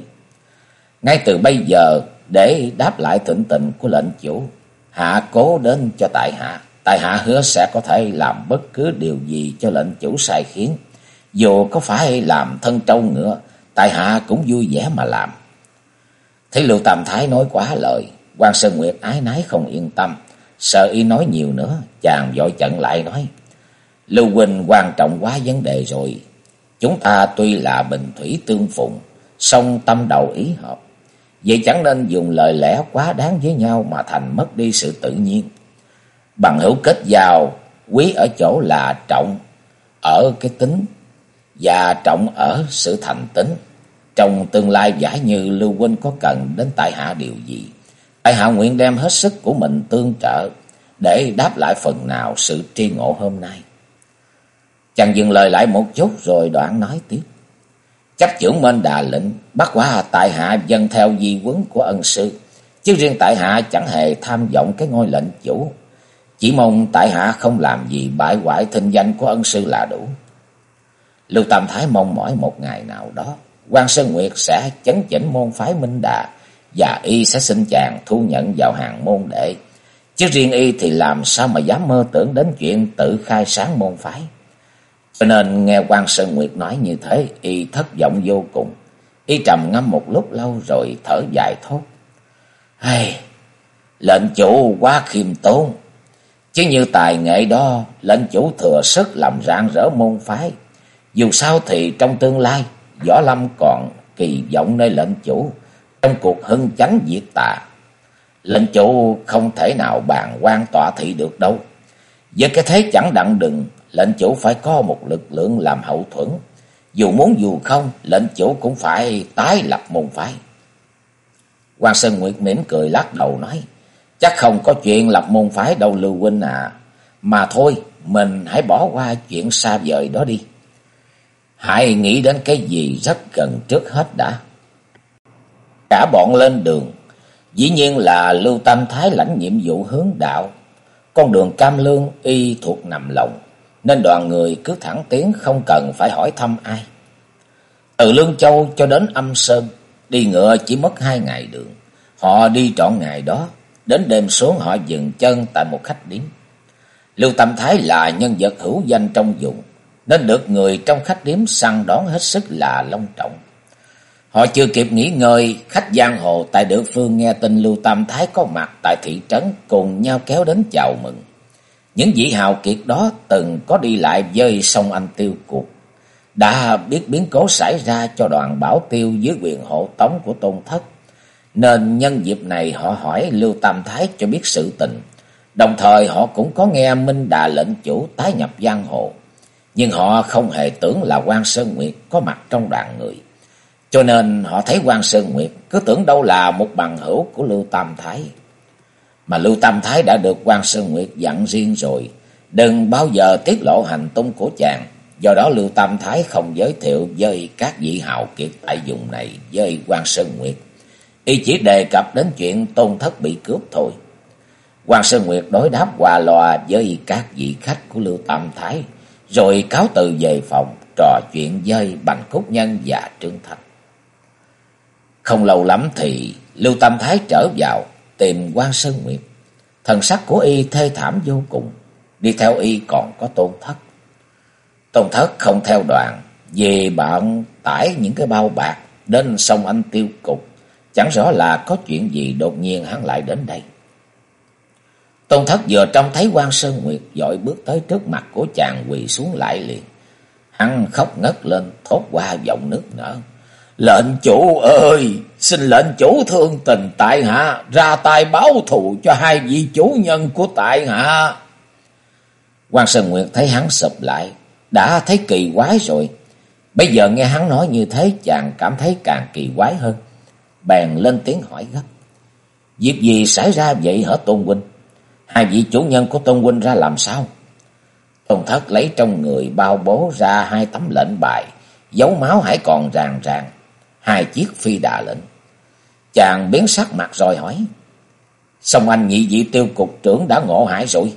Ngay từ bây giờ, để đáp lại thịnh tình của lệnh chủ, hạ cố đến cho tại hạ. Tại hạ hứa sẽ có thể làm bất cứ điều gì cho lệnh chủ sai khiến. Dù có phải làm thân trâu ngựa, tại hạ cũng vui vẻ mà làm. Thấy Lưu Tam Thái nói quá lời, quan Sơn Nguyệt ái nái không yên tâm, sợ y nói nhiều nữa, chàng vội chận lại nói. Lưu Huynh quan trọng quá vấn đề rồi. Chúng ta tuy là bình thủy tương phụng, song tâm đầu ý hợp. Vậy chẳng nên dùng lời lẽ quá đáng với nhau mà thành mất đi sự tự nhiên. Bằng hữu kết giao, quý ở chỗ là trọng, ở cái tính, và trọng ở sự thành tính. Trong tương lai giả như Lưu Huynh có cần đến tại hạ điều gì, tại hạ nguyện đem hết sức của mình tương trợ để đáp lại phần nào sự tri ngộ hôm nay. Chàng dừng lời lại một chút rồi đoạn nói tiếp. Chấp trưởng mên đà lệnh, bắt quả tại hạ dân theo di quấn của ân sư. Chứ riêng tại hạ chẳng hề tham vọng cái ngôi lệnh chủ. Chỉ mong tại hạ không làm gì bại hoại thinh danh của ân sư là đủ. Lưu Tam Thái mong mỏi một ngày nào đó, quan Sơn Nguyệt sẽ chấn chỉnh môn phái Minh Đà và y sẽ xin chàng thu nhận vào hàng môn đệ. Chứ riêng y thì làm sao mà dám mơ tưởng đến chuyện tự khai sáng môn phái. Cho nên nghe quan Sơn Nguyệt nói như thế, y thất vọng vô cùng. Y trầm ngâm một lúc lâu rồi thở dài thốt. Hay, Lệnh chủ quá khiêm tốn. Chứ như tài nghệ đó, lệnh chủ thừa sức làm rạng rỡ môn phái. Dù sao thì trong tương lai, Võ Lâm còn kỳ vọng nơi lệnh chủ trong cuộc hưng chánh diệt tà. Lệnh chủ không thể nào bàn quan tọa thị được đâu. Với cái thế chẳng đặng đừng, lệnh chủ phải có một lực lượng làm hậu thuẫn. Dù muốn dù không, lệnh chủ cũng phải tái lập môn phái. Quan Sơn Nguyệt mỉm cười lắc đầu nói, chắc không có chuyện lập môn phái đâu Lưu Huynh à. Mà thôi, mình hãy bỏ qua chuyện xa vời đó đi. Hãy nghĩ đến cái gì rất cần trước hết đã. Cả bọn lên đường, dĩ nhiên là Lưu Tam Thái lãnh nhiệm vụ hướng đạo. Con đường cam lương y thuộc nằm lòng, nên đoàn người cứ thẳng tiến không cần phải hỏi thăm ai. Từ Lương Châu cho đến Âm Sơn, đi ngựa chỉ mất hai ngày đường. Họ đi trọn ngày đó, đến đêm xuống họ dừng chân tại một khách điếm. Lưu Tam Thái là nhân vật hữu danh trong vùng, nên được người trong khách điếm săn đón hết sức là long trọng. Họ chưa kịp nghỉ ngơi, khách giang hồ tại địa phương nghe tin Lưu Tam Thái có mặt tại thị trấn cùng nhau kéo đến chào mừng. Những vị hào kiệt đó từng có đi lại với sông Anh Tiêu Cuộc, đã biết biến cố xảy ra cho đoàn bảo tiêu dưới quyền hộ tống của Tôn Thất. Nên nhân dịp này họ hỏi Lưu Tam Thái cho biết sự tình. Đồng thời họ cũng có nghe Minh Đà lệnh chủ tái nhập giang hồ. Nhưng họ không hề tưởng là quan Sơn Nguyệt có mặt trong đoàn người. Cho nên họ thấy quan Sơn Nguyệt cứ tưởng đâu là một bằng hữu của Lưu Tam Thái. Mà Lưu Tam Thái đã được quan Sơn Nguyệt dặn riêng rồi. Đừng bao giờ tiết lộ hành tung của chàng. Do đó Lưu Tam Thái không giới thiệu với các vị hào kiệt tại vùng này với quan Sơn Nguyệt. Y chỉ đề cập đến chuyện tôn thất bị cướp thôi. Quan Sơn Nguyệt đối đáp hòa loa với các vị khách của Lưu Tam Thái, rồi cáo từ về phòng trò chuyện với Bành Cúc Nhân và Trương Thành. Không lâu lắm thì Lưu Tam Thái trở vào tìm quan Sơn Nguyệt. Thần sắc của y thê thảm vô cùng, đi theo y còn có tôn thất. Tôn thất không theo đoàn, vì bạn tải những cái bao bạc đến sông Anh tiêu cục. Chẳng rõ là có chuyện gì đột nhiên hắn lại đến đây. Tôn thất vừa trông thấy quan Sơn Nguyệt dội bước tới trước mặt của chàng quỳ xuống lại liền. Hắn khóc ngất lên thốt qua giọng nước nở. Lệnh chủ ơi, xin lệnh chủ thương tình tại hạ, ra tay báo thù cho hai vị chủ nhân của tại hạ. quan Sơn Nguyệt thấy hắn sụp lại, đã thấy kỳ quái rồi. Bây giờ nghe hắn nói như thế chàng cảm thấy càng kỳ quái hơn. Bèn lên tiếng hỏi gấp. Việc gì xảy ra vậy hả Tôn Huynh? Hai vị chủ nhân của Tôn Huynh ra làm sao? Tôn Thất lấy trong người bao bố ra hai tấm lệnh bài, dấu máu hãy còn ràng ràng, hai chiếc phi đà lệnh. Chàng biến sắc mặt rồi hỏi. Xong anh nhị vị tiêu cục trưởng đã ngộ hại rồi.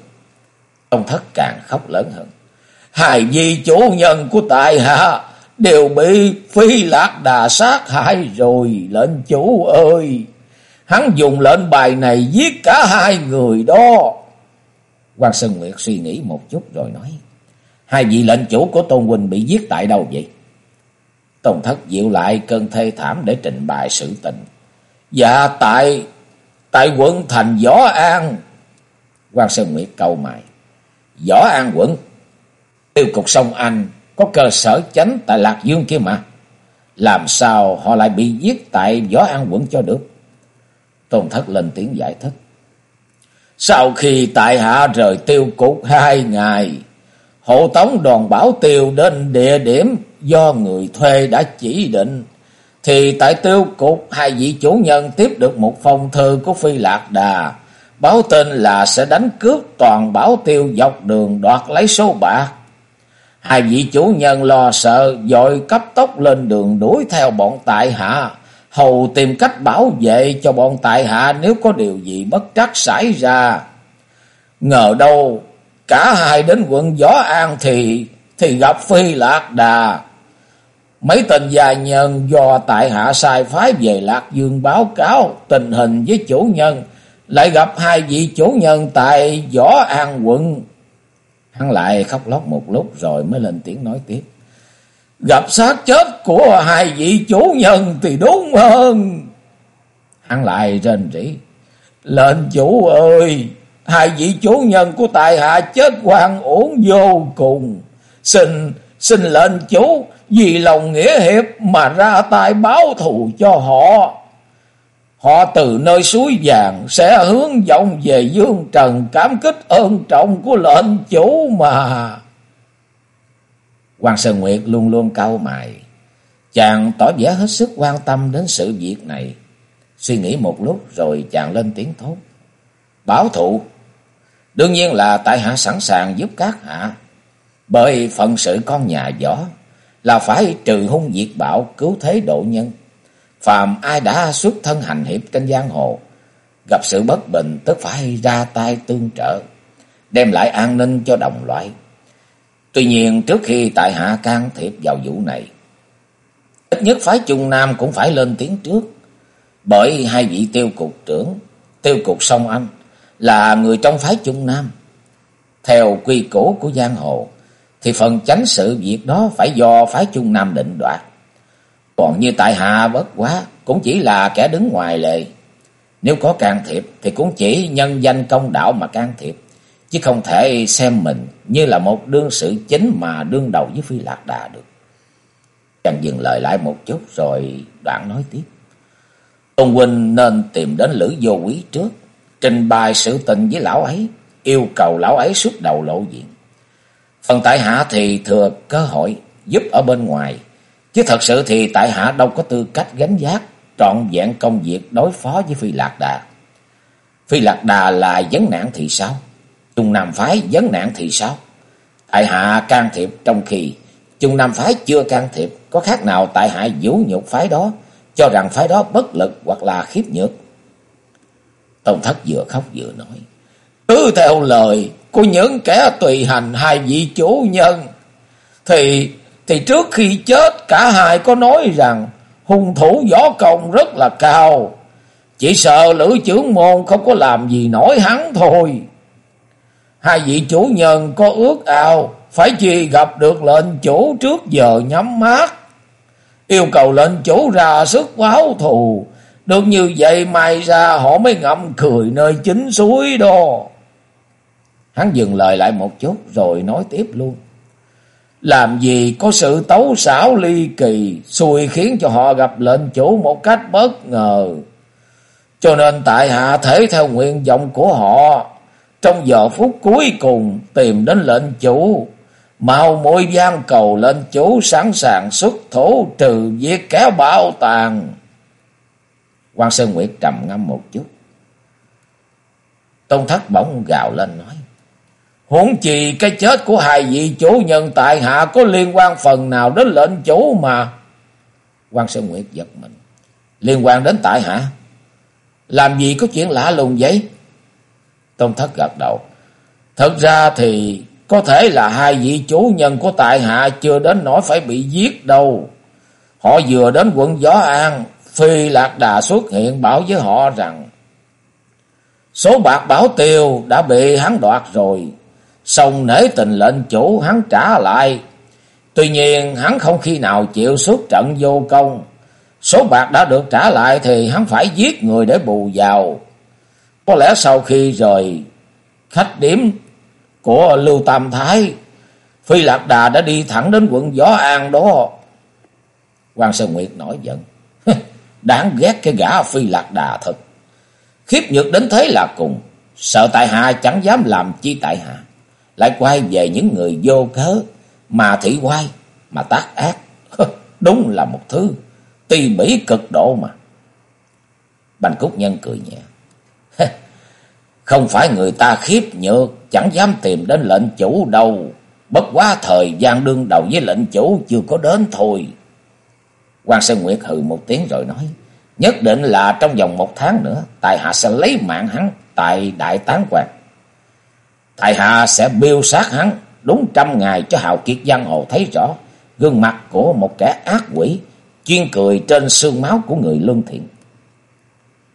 Tôn Thất càng khóc lớn hơn. Hai vị chủ nhân của tài hạ đều bị phi lạc đà sát hại rồi, lệnh chủ ơi. Hắn dùng lệnh bài này giết cả hai người đó. quan Sơn Nguyệt suy nghĩ một chút rồi nói. Hai vị lệnh chủ của Tôn Huynh bị giết tại đâu vậy? Tôn Thất dịu lại cơn thê thảm để trình bày sự tình. Dạ tại, tại quận thành Võ An. quan Sơn Nguyệt cầu mày. Võ An quận Tiêu cục sông Anh có cơ sở chánh tại Lạc Dương kia mà. Làm sao họ lại bị giết tại Võ An quận cho được? Tôn Thất lên tiếng giải thích. Sau khi tại hạ rời tiêu cục hai ngày, hộ tống đoàn bảo tiêu đến địa điểm do người thuê đã chỉ định, thì tại tiêu cục hai vị chủ nhân tiếp được một phong thư của Phi Lạc Đà, báo tin là sẽ đánh cướp toàn bảo tiêu dọc đường đoạt lấy số bạc. Hai vị chủ nhân lo sợ, dội cấp tốc lên đường đuổi theo bọn tại hạ, hầu tìm cách bảo vệ cho bọn tại hạ nếu có điều gì bất trắc xảy ra. Ngờ đâu, cả hai đến quận gió An thì thì gặp Phi Lạc Đà. Mấy tên gia nhân do tại hạ sai phái về Lạc Dương báo cáo tình hình với chủ nhân, lại gặp hai vị chủ nhân tại Võ An quận. Hắn lại khóc lóc một lúc rồi mới lên tiếng nói tiếp. Gặp xác chết của hai vị chủ nhân thì đúng hơn. Hắn lại rên rỉ. Lệnh chủ ơi, hai vị chủ nhân của tài hạ chết quan uổng vô cùng. Xin, xin lệnh chủ vì lòng nghĩa hiệp mà ra tay báo thù cho họ. Họ từ nơi suối vàng sẽ hướng vọng về dương trần cảm kích ơn trọng của lệnh chủ mà. Hoàng Sơn Nguyệt luôn luôn cau mày. Chàng tỏ vẻ hết sức quan tâm đến sự việc này. Suy nghĩ một lúc rồi chàng lên tiếng thốt. Bảo thụ. Đương nhiên là tại hạ sẵn sàng giúp các hạ. Bởi phận sự con nhà gió là phải trừ hung diệt bạo cứu thế độ nhân. Phàm ai đã xuất thân hành hiệp trên giang hồ, gặp sự bất bình tức phải ra tay tương trợ, đem lại an ninh cho đồng loại. Tuy nhiên trước khi tại hạ can thiệp vào vụ này, ít nhất phái Trung Nam cũng phải lên tiếng trước, bởi hai vị tiêu cục trưởng, tiêu cục sông Anh là người trong phái Trung Nam. Theo quy củ của giang hồ, thì phần chánh sự việc đó phải do phái Trung Nam định đoạt. Còn như tại hạ bất quá, cũng chỉ là kẻ đứng ngoài lệ. Nếu có can thiệp thì cũng chỉ nhân danh công đạo mà can thiệp, chứ không thể xem mình như là một đương sự chính mà đương đầu với Phi Lạc Đà được. Chàng dừng lời lại một chút rồi đoạn nói tiếp. Tôn huynh nên tìm đến Lữ Vô Quý trước, trình bày sự tình với lão ấy, yêu cầu lão ấy xuất đầu lộ diện. Phần tại hạ thì thừa cơ hội giúp ở bên ngoài, chứ thật sự thì tại hạ đâu có tư cách gánh giác trọn vẹn công việc đối phó với Phi Lạc Đà. Phi Lạc Đà là vấn nạn thì sao? Trung Nam Phái vấn nạn thì sao? Tại hạ can thiệp trong khi Trung Nam Phái chưa can thiệp, có khác nào tại hạ vũ nhục phái đó, cho rằng phái đó bất lực hoặc là khiếp nhược. Tôn Thất vừa khóc vừa nói, Cứ theo lời của những kẻ tùy hành hai vị chủ nhân, thì thì trước khi chết cả hai có nói rằng hung thủ võ công rất là cao. Chỉ sợ lữ trưởng môn không có làm gì nổi hắn thôi. Hai vị chủ nhân có ước ao phải chi gặp được lệnh chủ trước giờ nhắm mắt. Yêu cầu lệnh chủ ra sức báo thù. Được như vậy mai ra họ mới ngậm cười nơi chính suối đó. Hắn dừng lời lại một chút rồi nói tiếp luôn. Làm gì có sự tấu xảo ly kỳ, xui khiến cho họ gặp lệnh chủ một cách bất ngờ. Cho nên tại hạ thể theo nguyện vọng của họ, trong giờ phút cuối cùng tìm đến lệnh chủ, mau môi gian cầu lệnh chủ sẵn sàng xuất thủ trừ diệt kéo bảo tàng. quan Sơn Nguyệt trầm ngâm một chút. Tôn thất bỗng gào lên nói. Huống chi cái chết của hai vị chủ nhân tại hạ có liên quan phần nào đến lệnh chủ mà. quan Sơn Nguyệt giật mình. Liên quan đến tại hạ? Làm gì có chuyện lạ lùng vậy? Tôn thất gật đầu. Thật ra thì có thể là hai vị chủ nhân của tại hạ chưa đến nỗi phải bị giết đâu. Họ vừa đến quận Gió An, Phi Lạc Đà xuất hiện bảo với họ rằng số bạc bảo tiêu đã bị hắn đoạt rồi. Xong nể tình lệnh chủ hắn trả lại. Tuy nhiên hắn không khi nào chịu xuất trận vô công. Số bạc đã được trả lại thì hắn phải giết người để bù vào. Có lẽ sau khi rời khách điểm của Lưu Tam Thái, Phi Lạc Đà đã đi thẳng đến quận Gió An đó. Quan Sơn Nguyệt nổi giận. Đáng ghét cái gã Phi Lạc Đà thật. Khiếp nhược đến thế là cùng. Sợ tại hạ chẳng dám làm chi tại hạ lại quay về những người vô cớ mà thị quay mà tác ác. Đúng là một thứ tỉ mỹ cực độ mà. Bành Cúc Nhân cười nhẹ. Không phải người ta khiếp nhược, chẳng dám tìm đến lệnh chủ đâu. Bất quá thời gian đương đầu với lệnh chủ chưa có đến thôi. quan Sơn Nguyệt hừ một tiếng rồi nói. Nhất định là trong vòng một tháng nữa, tại hạ sẽ lấy mạng hắn tại Đại Tán Quạt. Tại hạ sẽ biêu sát hắn, đúng trăm ngày cho hào kiệt giang hồ thấy rõ gương mặt của một kẻ ác quỷ, chuyên cười trên xương máu của người lương thiện.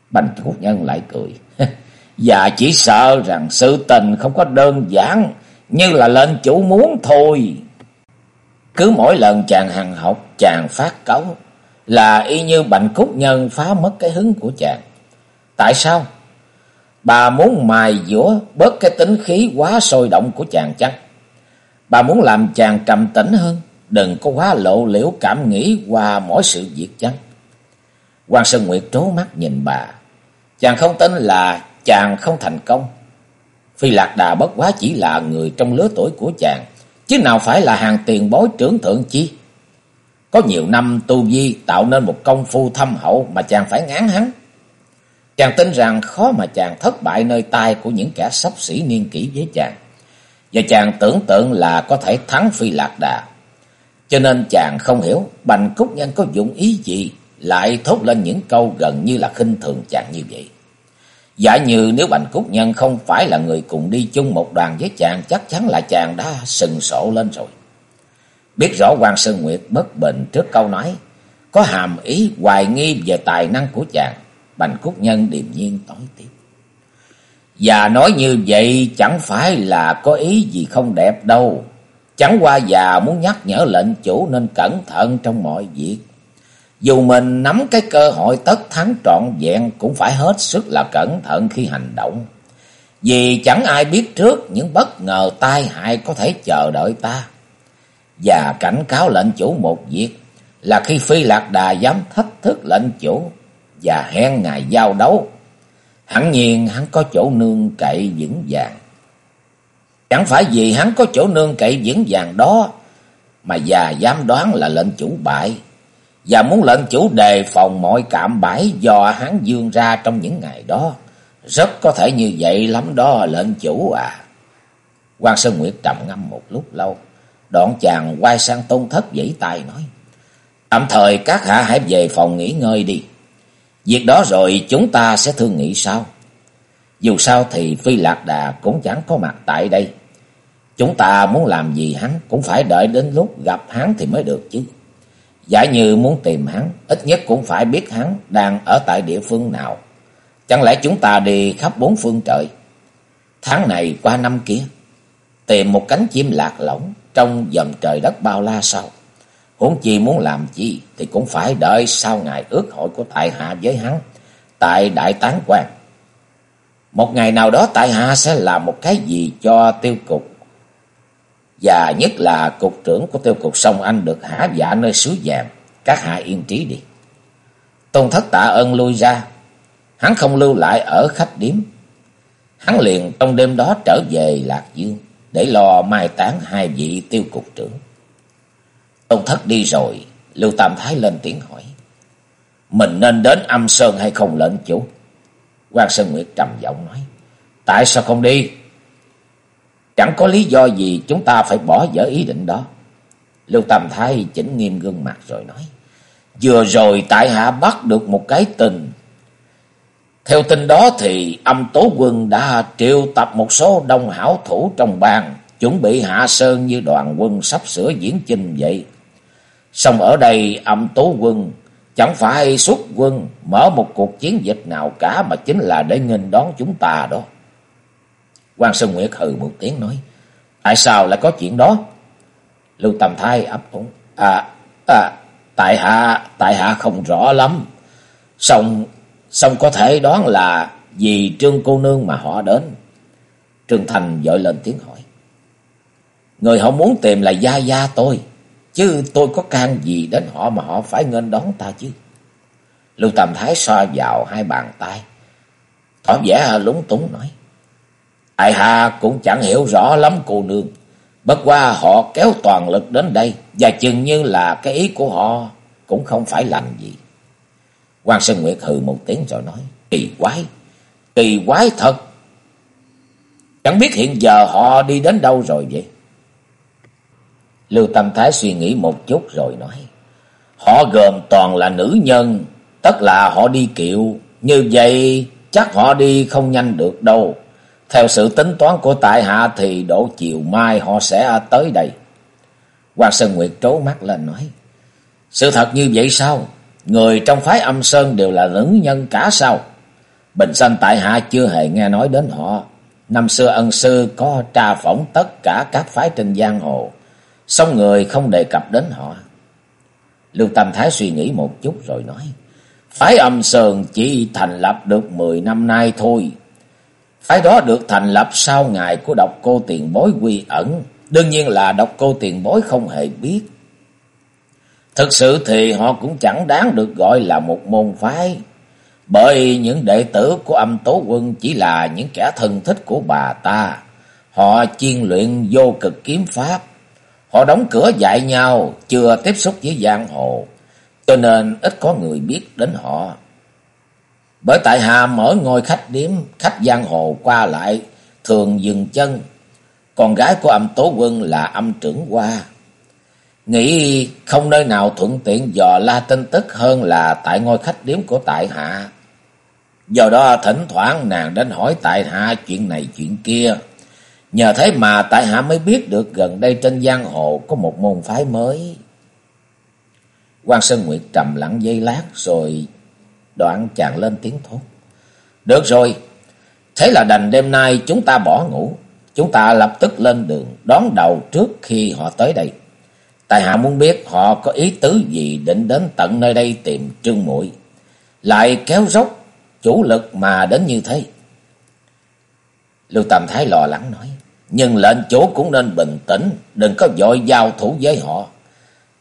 Bành Cúc Nhân lại cười. Và chỉ sợ rằng sự tình không có đơn giản, như là lệnh chủ muốn thôi. Cứ mỗi lần chàng hằng học, chàng phát cấu, là y như Bành Cúc Nhân phá mất cái hứng của chàng. Tại sao? Bà muốn mài dũa bớt cái tính khí quá sôi động của chàng chăng? Bà muốn làm chàng trầm tĩnh hơn, đừng có quá lộ liễu cảm nghĩ qua mỗi sự việc chăng? Quan Sơn Nguyệt trố mắt nhìn bà. Chàng không tin là chàng không thành công. Phi Lạc Đà bất quá chỉ là người trong lứa tuổi của chàng, chứ nào phải là hàng tiền bối trưởng thượng chi. Có nhiều năm tu vi tạo nên một công phu thâm hậu mà chàng phải ngán hắn. Chàng tin rằng khó mà chàng thất bại nơi tay của những kẻ sắp xỉ niên kỷ với chàng. Và chàng tưởng tượng là có thể thắng Phi Lạc Đà. Cho nên chàng không hiểu Bành Cúc Nhân có dụng ý gì lại thốt lên những câu gần như là khinh thường chàng như vậy. Giả như nếu Bành Cúc Nhân không phải là người cùng đi chung một đoàn với chàng, chắc chắn là chàng đã sừng sổ lên rồi. Biết rõ quan Sơn Nguyệt bất bình trước câu nói, có hàm ý hoài nghi về tài năng của chàng, Bành Cúc Nhân điềm nhiên nói tiếp. Và nói như vậy chẳng phải là có ý gì không đẹp đâu. Chẳng qua già muốn nhắc nhở lệnh chủ nên cẩn thận trong mọi việc. Dù mình nắm cái cơ hội tất thắng trọn vẹn cũng phải hết sức là cẩn thận khi hành động. Vì chẳng ai biết trước những bất ngờ tai hại có thể chờ đợi ta. Và cảnh cáo lệnh chủ một việc là khi Phi Lạc Đà dám thách thức lệnh chủ và hẹn ngày giao đấu. Hẳn nhiên hắn có chỗ nương cậy vững vàng. Chẳng phải vì hắn có chỗ nương cậy vững vàng đó mà già dám đoán là lệnh chủ bại, và muốn lệnh chủ đề phòng mọi cạm bẫy do hắn dương ra trong những ngày đó. Rất có thể như vậy lắm đó, lệnh chủ à. quan Sơn Nguyệt trầm ngâm một lúc lâu. Đoạn chàng quay sang tôn thất vẫy tay nói. Tạm thời các hạ hãy về phòng nghỉ ngơi đi. Việc đó rồi chúng ta sẽ thương nghị sao? Dù sao thì Phi Lạc Đà cũng chẳng có mặt tại đây. Chúng ta muốn làm gì hắn cũng phải đợi đến lúc gặp hắn thì mới được chứ. Giả như muốn tìm hắn, ít nhất cũng phải biết hắn đang ở tại địa phương nào. Chẳng lẽ chúng ta đi khắp bốn phương trời? Tháng này qua năm kia, tìm một cánh chim lạc lõng trong dầm trời đất bao la sao? Huống chi muốn làm chi thì cũng phải đợi sau ngày ước hội của tại hạ với hắn, tại Đại Tán Quan. Một ngày nào đó tại hạ sẽ làm một cái gì cho tiêu cục. Và nhất là cục trưởng của tiêu cục sông Anh được hả dạ nơi xứ vàng. Các hạ yên trí đi. Tôn thất tạ ơn lui ra. Hắn không lưu lại ở khách điếm. Hắn liền trong đêm đó trở về Lạc Dương để lo mai táng hai vị tiêu cục trưởng. Tôn thất đi rồi, Lưu Tam Thái lên tiếng hỏi. Mình nên đến âm Sơn hay không lệnh chủ? quan Sơn Nguyệt trầm giọng nói. Tại sao không đi? Chẳng có lý do gì chúng ta phải bỏ dở ý định đó. Lưu Tam Thái chỉnh nghiêm gương mặt rồi nói. Vừa rồi tại hạ bắt được một cái tình. Theo tin đó thì âm tố quân đã triệu tập một số đông hảo thủ trong bang. Chuẩn bị hạ sơn như đoàn quân sắp sửa diễn chinh vậy. Xong ở đây âm tố quân chẳng phải xuất quân mở một cuộc chiến dịch nào cả mà chính là để nghênh đón chúng ta đó. quan Sơn Nguyệt hừ một tiếng nói. Tại sao lại có chuyện đó? Lưu Tam Thái ấp úng. À, à, tại hạ, tại hạ không rõ lắm. Xong, xong có thể đoán là vì Trương cô nương mà họ đến. Trương Thành dội lên tiếng hỏi. Người họ muốn tìm là Gia Gia tôi. Chứ tôi có can gì đến họ mà họ phải nghênh đón ta chứ. Lưu Tam Thái xoa vào hai bàn tay. Tỏ vẻ lúng túng nói. ai hà cũng chẳng hiểu rõ lắm cô nương. Bất qua họ kéo toàn lực đến đây. Và chừng như là cái ý của họ cũng không phải lành gì. quan Sơn Nguyệt hừ một tiếng rồi nói. Kỳ quái. Kỳ quái thật. Chẳng biết hiện giờ họ đi đến đâu rồi vậy. Lưu Tâm Thái suy nghĩ một chút rồi nói. Họ gồm toàn là nữ nhân, tất là họ đi kiệu. Như vậy chắc họ đi không nhanh được đâu. Theo sự tính toán của tại hạ thì độ chiều mai họ sẽ tới đây. Hoàng Sơn Nguyệt trố mắt lên nói. Sự thật như vậy sao? Người trong phái âm sơn đều là nữ nhân cả sao? Bình sanh tại hạ chưa hề nghe nói đến họ. Năm xưa ân sư có tra phỏng tất cả các phái trên giang hồ. Xong người không đề cập đến họ. Lưu Tam Thái suy nghĩ một chút rồi nói. Phái âm sơn chỉ thành lập được 10 năm nay thôi. Phái đó được thành lập sau ngày của độc cô tiền bối quy ẩn. Đương nhiên là độc cô tiền bối không hề biết. Thực sự thì họ cũng chẳng đáng được gọi là một môn phái. Bởi những đệ tử của âm tố quân chỉ là những kẻ thân thích của bà ta. Họ chiên luyện vô cực kiếm pháp. Họ đóng cửa dạy nhau, chưa tiếp xúc với giang hồ. Cho nên ít có người biết đến họ. Bởi tại Hà mở ngôi khách điếm, khách giang hồ qua lại, thường dừng chân. Con gái của âm tố quân là âm trưởng qua. Nghĩ không nơi nào thuận tiện dò la tin tức hơn là tại ngôi khách điếm của tại Hạ. Do đó thỉnh thoảng nàng đến hỏi tại Hạ chuyện này chuyện kia. Nhờ thế mà tại Hạ mới biết được gần đây trên giang hồ có một môn phái mới. quan Sơn Nguyệt trầm lặng giây lát rồi đoạn chàng lên tiếng thốt. Được rồi, thế là đành đêm nay chúng ta bỏ ngủ. Chúng ta lập tức lên đường đón đầu trước khi họ tới đây. Tại hạ muốn biết họ có ý tứ gì định đến tận nơi đây tìm trương muội Lại kéo dốc chủ lực mà đến như thế. Lưu Tam Thái lo lắng nói. Nhưng lệnh chủ cũng nên bình tĩnh, đừng có dội giao thủ với họ.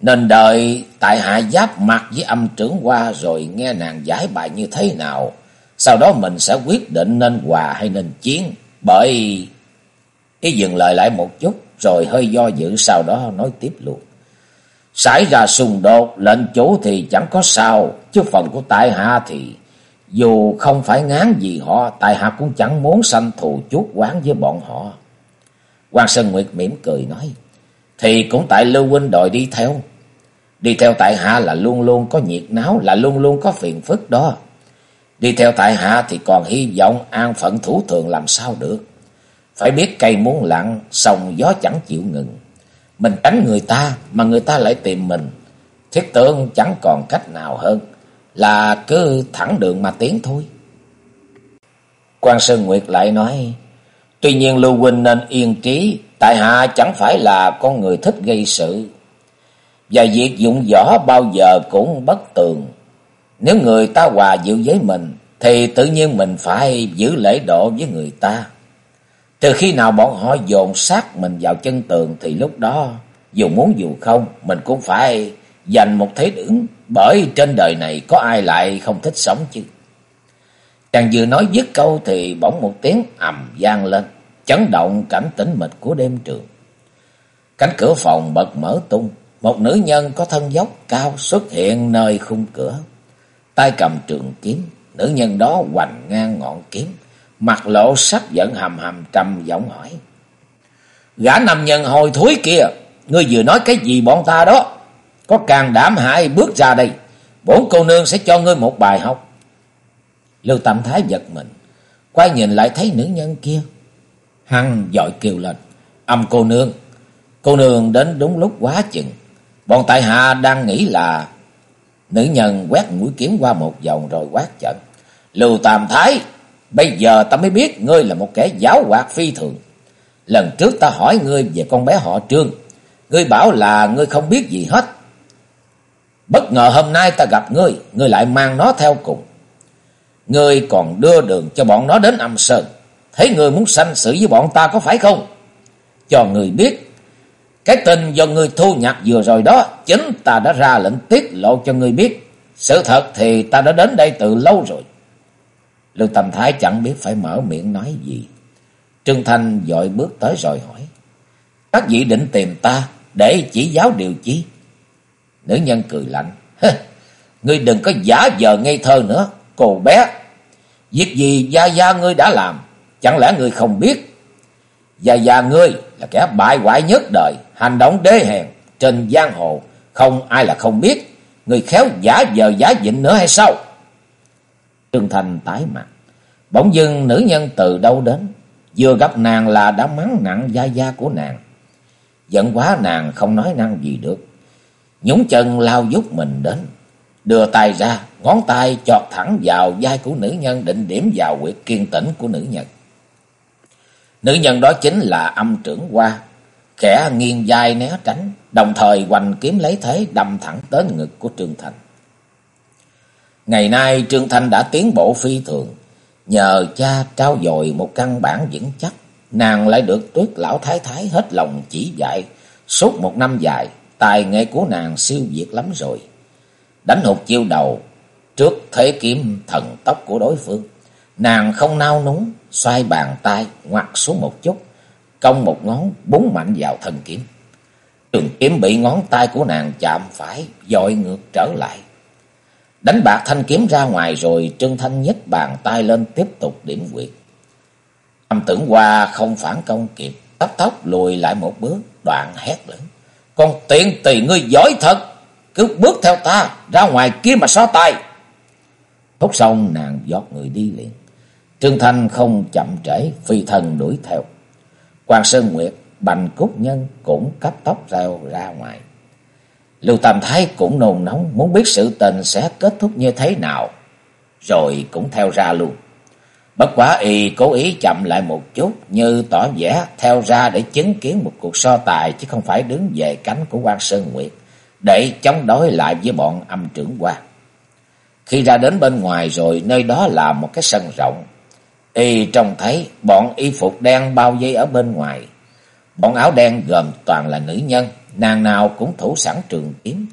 Nên đợi tại hạ giáp mặt với âm trưởng qua rồi nghe nàng giải bài như thế nào. Sau đó mình sẽ quyết định nên hòa hay nên chiến. Bởi... Ý dừng lời lại một chút rồi hơi do dự sau đó nói tiếp luôn. Xảy ra xung đột, lệnh chủ thì chẳng có sao, chứ phần của tại hạ thì dù không phải ngán gì họ, tại hạ cũng chẳng muốn sanh thù chuốt quán với bọn họ. Quan Sơn Nguyệt mỉm cười nói, thì cũng tại Lưu Huynh đòi đi theo. Đi theo tại hạ là luôn luôn có nhiệt náo, là luôn luôn có phiền phức đó. Đi theo tại hạ thì còn hy vọng an phận thủ thường làm sao được. Phải biết cây muốn lặng, sông gió chẳng chịu ngừng. Mình tránh người ta mà người ta lại tìm mình. Thiết tưởng chẳng còn cách nào hơn là cứ thẳng đường mà tiến thôi. Quan Sơn Nguyệt lại nói, tuy nhiên Lưu Huynh nên yên trí, tại hạ chẳng phải là con người thích gây sự. Và việc dụng võ bao giờ cũng bất tường. Nếu người ta hòa dịu với mình, thì tự nhiên mình phải giữ lễ độ với người ta. Từ khi nào bọn họ dồn sát mình vào chân tường thì lúc đó dù muốn dù không mình cũng phải dành một thế đứng bởi trên đời này có ai lại không thích sống chứ. Chàng vừa nói dứt câu thì bỗng một tiếng ầm vang lên, chấn động cảnh tĩnh mịch của đêm trường. Cánh cửa phòng bật mở tung, một nữ nhân có thân dốc cao xuất hiện nơi khung cửa. Tay cầm trường kiếm, nữ nhân đó hoành ngang ngọn kiếm, mặt lộ sắc giận hầm hầm trầm giọng hỏi. Gã nằm nhân hồi thối kia, ngươi vừa nói cái gì bọn ta đó? Có càng đảm hại bước ra đây, bổn cô nương sẽ cho ngươi một bài học. Lưu Tam Thái giật mình, quay nhìn lại thấy nữ nhân kia. Hăng dội kêu lên, âm cô nương, cô nương đến đúng lúc quá chừng. Bọn tại hạ đang nghĩ là nữ nhân quét mũi kiếm qua một vòng rồi quát trận. Lưu Tam Thái, bây giờ ta mới biết ngươi là một kẻ giáo hoạt phi thường. Lần trước ta hỏi ngươi về con bé họ Trương, ngươi bảo là ngươi không biết gì hết. Bất ngờ hôm nay ta gặp ngươi, ngươi lại mang nó theo cùng. Ngươi còn đưa đường cho bọn nó đến âm sơn. Thấy ngươi muốn sanh sự với bọn ta có phải không? Cho ngươi biết, cái tin do ngươi thu nhặt vừa rồi đó, chính ta đã ra lệnh tiết lộ cho ngươi biết. Sự thật thì ta đã đến đây từ lâu rồi. Lưu Tâm Thái chẳng biết phải mở miệng nói gì. Trương Thanh dội bước tới rồi hỏi. Các vị định tìm ta để chỉ giáo điều chi? Nữ nhân cười lạnh. Ngươi đừng có giả vờ ngây thơ nữa, cô bé. Việc gì gia gia ngươi đã làm, chẳng lẽ ngươi không biết? Gia gia ngươi là kẻ bại hoại nhất đời, hành động đế hèn trên giang hồ, không ai là không biết. Ngươi khéo giả giờ giả dịnh nữa hay sao? Trương Thành tái mặt. Bỗng dưng nữ nhân từ đâu đến, vừa gặp nàng là đã mắng nặng gia gia của nàng. Giận quá nàng không nói năng gì được. Nhúng chân lao giúp mình đến. Đưa tay ra, ngón tay chọt thẳng vào vai của nữ nhân định điểm vào quyệt kiên tĩnh của nữ nhân. Nữ nhân đó chính là âm trưởng hoa. Khẽ nghiêng vai né tránh, đồng thời hoành kiếm lấy thế đâm thẳng tới ngực của Trương Thành. Ngày nay Trương Thanh đã tiến bộ phi thường, Nhờ cha trao dồi một căn bản vững chắc, nàng lại được tuyết lão thái thái hết lòng chỉ dạy. Suốt một năm dài, tài nghệ của nàng siêu việt lắm rồi. Đánh hụt chiêu đầu, trước thế kiếm thần tốc của đối phương. Nàng không nao núng, xoay bàn tay, ngoặt xuống một chút, cong một ngón búng mạnh vào thân kiếm. Trường kiếm bị ngón tay của nàng chạm phải, dội ngược trở lại. Đánh bạc thanh kiếm ra ngoài rồi Trương Thanh nhích bàn tay lên tiếp tục điểm quyệt. Âm tưởng qua không phản công kịp, tóc tóc lùi lại một bước, đoạn hét lớn. Con tiện tỳ ngươi giỏi thật, cứ bước theo ta, ra ngoài kia mà xóa tay. Thúc xong nàng giọt người đi liền. Trương Thanh không chậm trễ, phi thần đuổi theo. Quan Sơn Nguyệt, Bành Cúc Nhân cũng cấp tóc rao ra ngoài. Lưu Tam Thái cũng nôn nóng muốn biết sự tình sẽ kết thúc như thế nào. Rồi cũng theo ra luôn. Bất quá y cố ý chậm lại một chút như tỏ vẻ theo ra để chứng kiến một cuộc so tài chứ không phải đứng về cánh của quan Sơn Nguyệt để chống đối lại với bọn âm trưởng quan. Khi ra đến bên ngoài rồi nơi đó là một cái sân rộng. Y trông thấy bọn y phục đen bao vây ở bên ngoài. Bọn áo đen gồm toàn là nữ nhân nàng nào cũng thủ sẵn trường kiếm.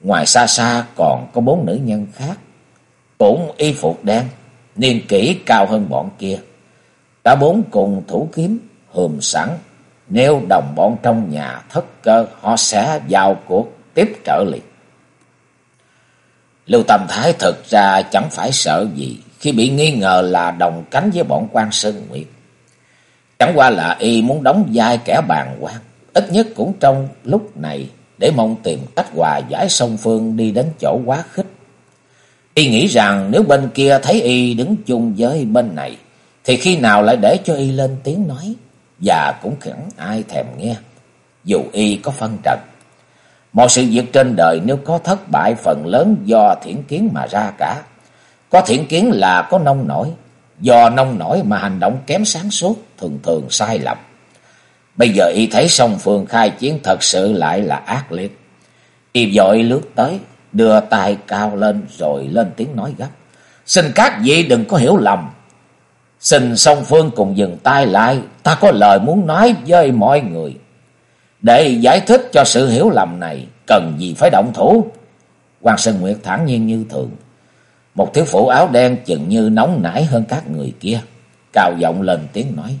Ngoài xa xa còn có bốn nữ nhân khác, cũng y phục đen, niên kỷ cao hơn bọn kia. Cả bốn cùng thủ kiếm, hùm sẵn, nếu đồng bọn trong nhà thất cơ, họ sẽ vào cuộc tiếp trợ liền. Lưu Tâm Thái thực ra chẳng phải sợ gì khi bị nghi ngờ là đồng cánh với bọn quan Sơn Nguyệt. Chẳng qua là y muốn đóng vai kẻ bàn quan ít nhất cũng trong lúc này để mong tìm cách hòa giải song phương đi đến chỗ quá khích. Y nghĩ rằng nếu bên kia thấy y đứng chung với bên này, thì khi nào lại để cho y lên tiếng nói, và cũng chẳng ai thèm nghe, dù y có phân trần. Mọi sự việc trên đời nếu có thất bại phần lớn do thiển kiến mà ra cả. Có thiển kiến là có nông nổi, do nông nổi mà hành động kém sáng suốt, thường thường sai lầm. Bây giờ y thấy song phương khai chiến thật sự lại là ác liệt. Y dội lướt tới, đưa tay cao lên rồi lên tiếng nói gấp. Xin các vị đừng có hiểu lầm. Xin song phương cùng dừng tay lại, ta có lời muốn nói với mọi người. Để giải thích cho sự hiểu lầm này, cần gì phải động thủ? Quan Sơn Nguyệt thản nhiên như thường. Một thiếu phụ áo đen chừng như nóng nảy hơn các người kia. Cao giọng lên tiếng nói.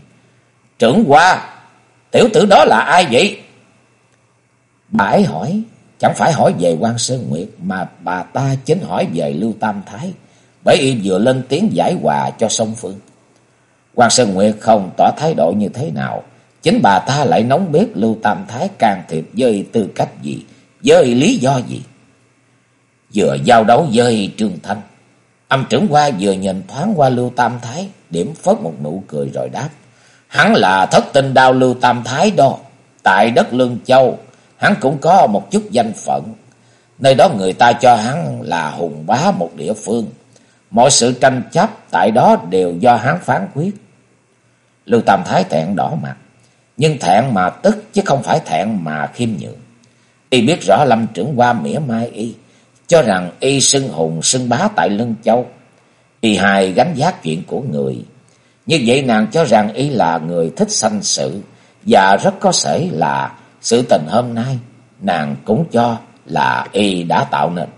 Trưởng qua, Tiểu tử đó là ai vậy? Bà ấy hỏi, chẳng phải hỏi về quan Sơn Nguyệt mà bà ta chính hỏi về Lưu Tam Thái, bởi y vừa lên tiếng giải hòa cho song phương. quan Sơn Nguyệt không tỏ thái độ như thế nào, chính bà ta lại nóng bếp Lưu Tam Thái can thiệp với tư cách gì, với lý do gì. Vừa giao đấu với Trương Thanh, âm trưởng qua vừa nhìn thoáng qua Lưu Tam Thái, điểm phớt một nụ cười rồi đáp. Hắn là thất tinh đao lưu tam thái đó. Tại đất Lương Châu, hắn cũng có một chút danh phận. Nơi đó người ta cho hắn là hùng bá một địa phương. Mọi sự tranh chấp tại đó đều do hắn phán quyết. Lưu Tam Thái tẹn đỏ mặt. Nhưng thẹn mà tức chứ không phải thẹn mà khiêm nhượng. Y biết rõ lâm trưởng qua mỉa mai y. Cho rằng y xưng hùng xưng bá tại lưng Châu. Y hài gánh giác chuyện của người. Như vậy nàng cho rằng y là người thích sanh sự và rất có thể là sự tình hôm nay nàng cũng cho là y đã tạo nên.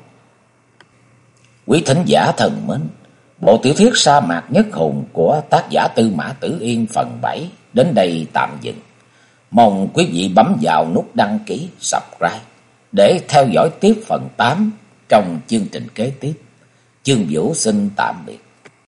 Quý thính giả thần mến, bộ tiểu thuyết sa mạc nhất hùng của tác giả Tư Mã Tử Yên phần 7 đến đây tạm dừng. Mong quý vị bấm vào nút đăng ký, subscribe để theo dõi tiếp phần 8 trong chương trình kế tiếp. Chương Vũ xin tạm biệt.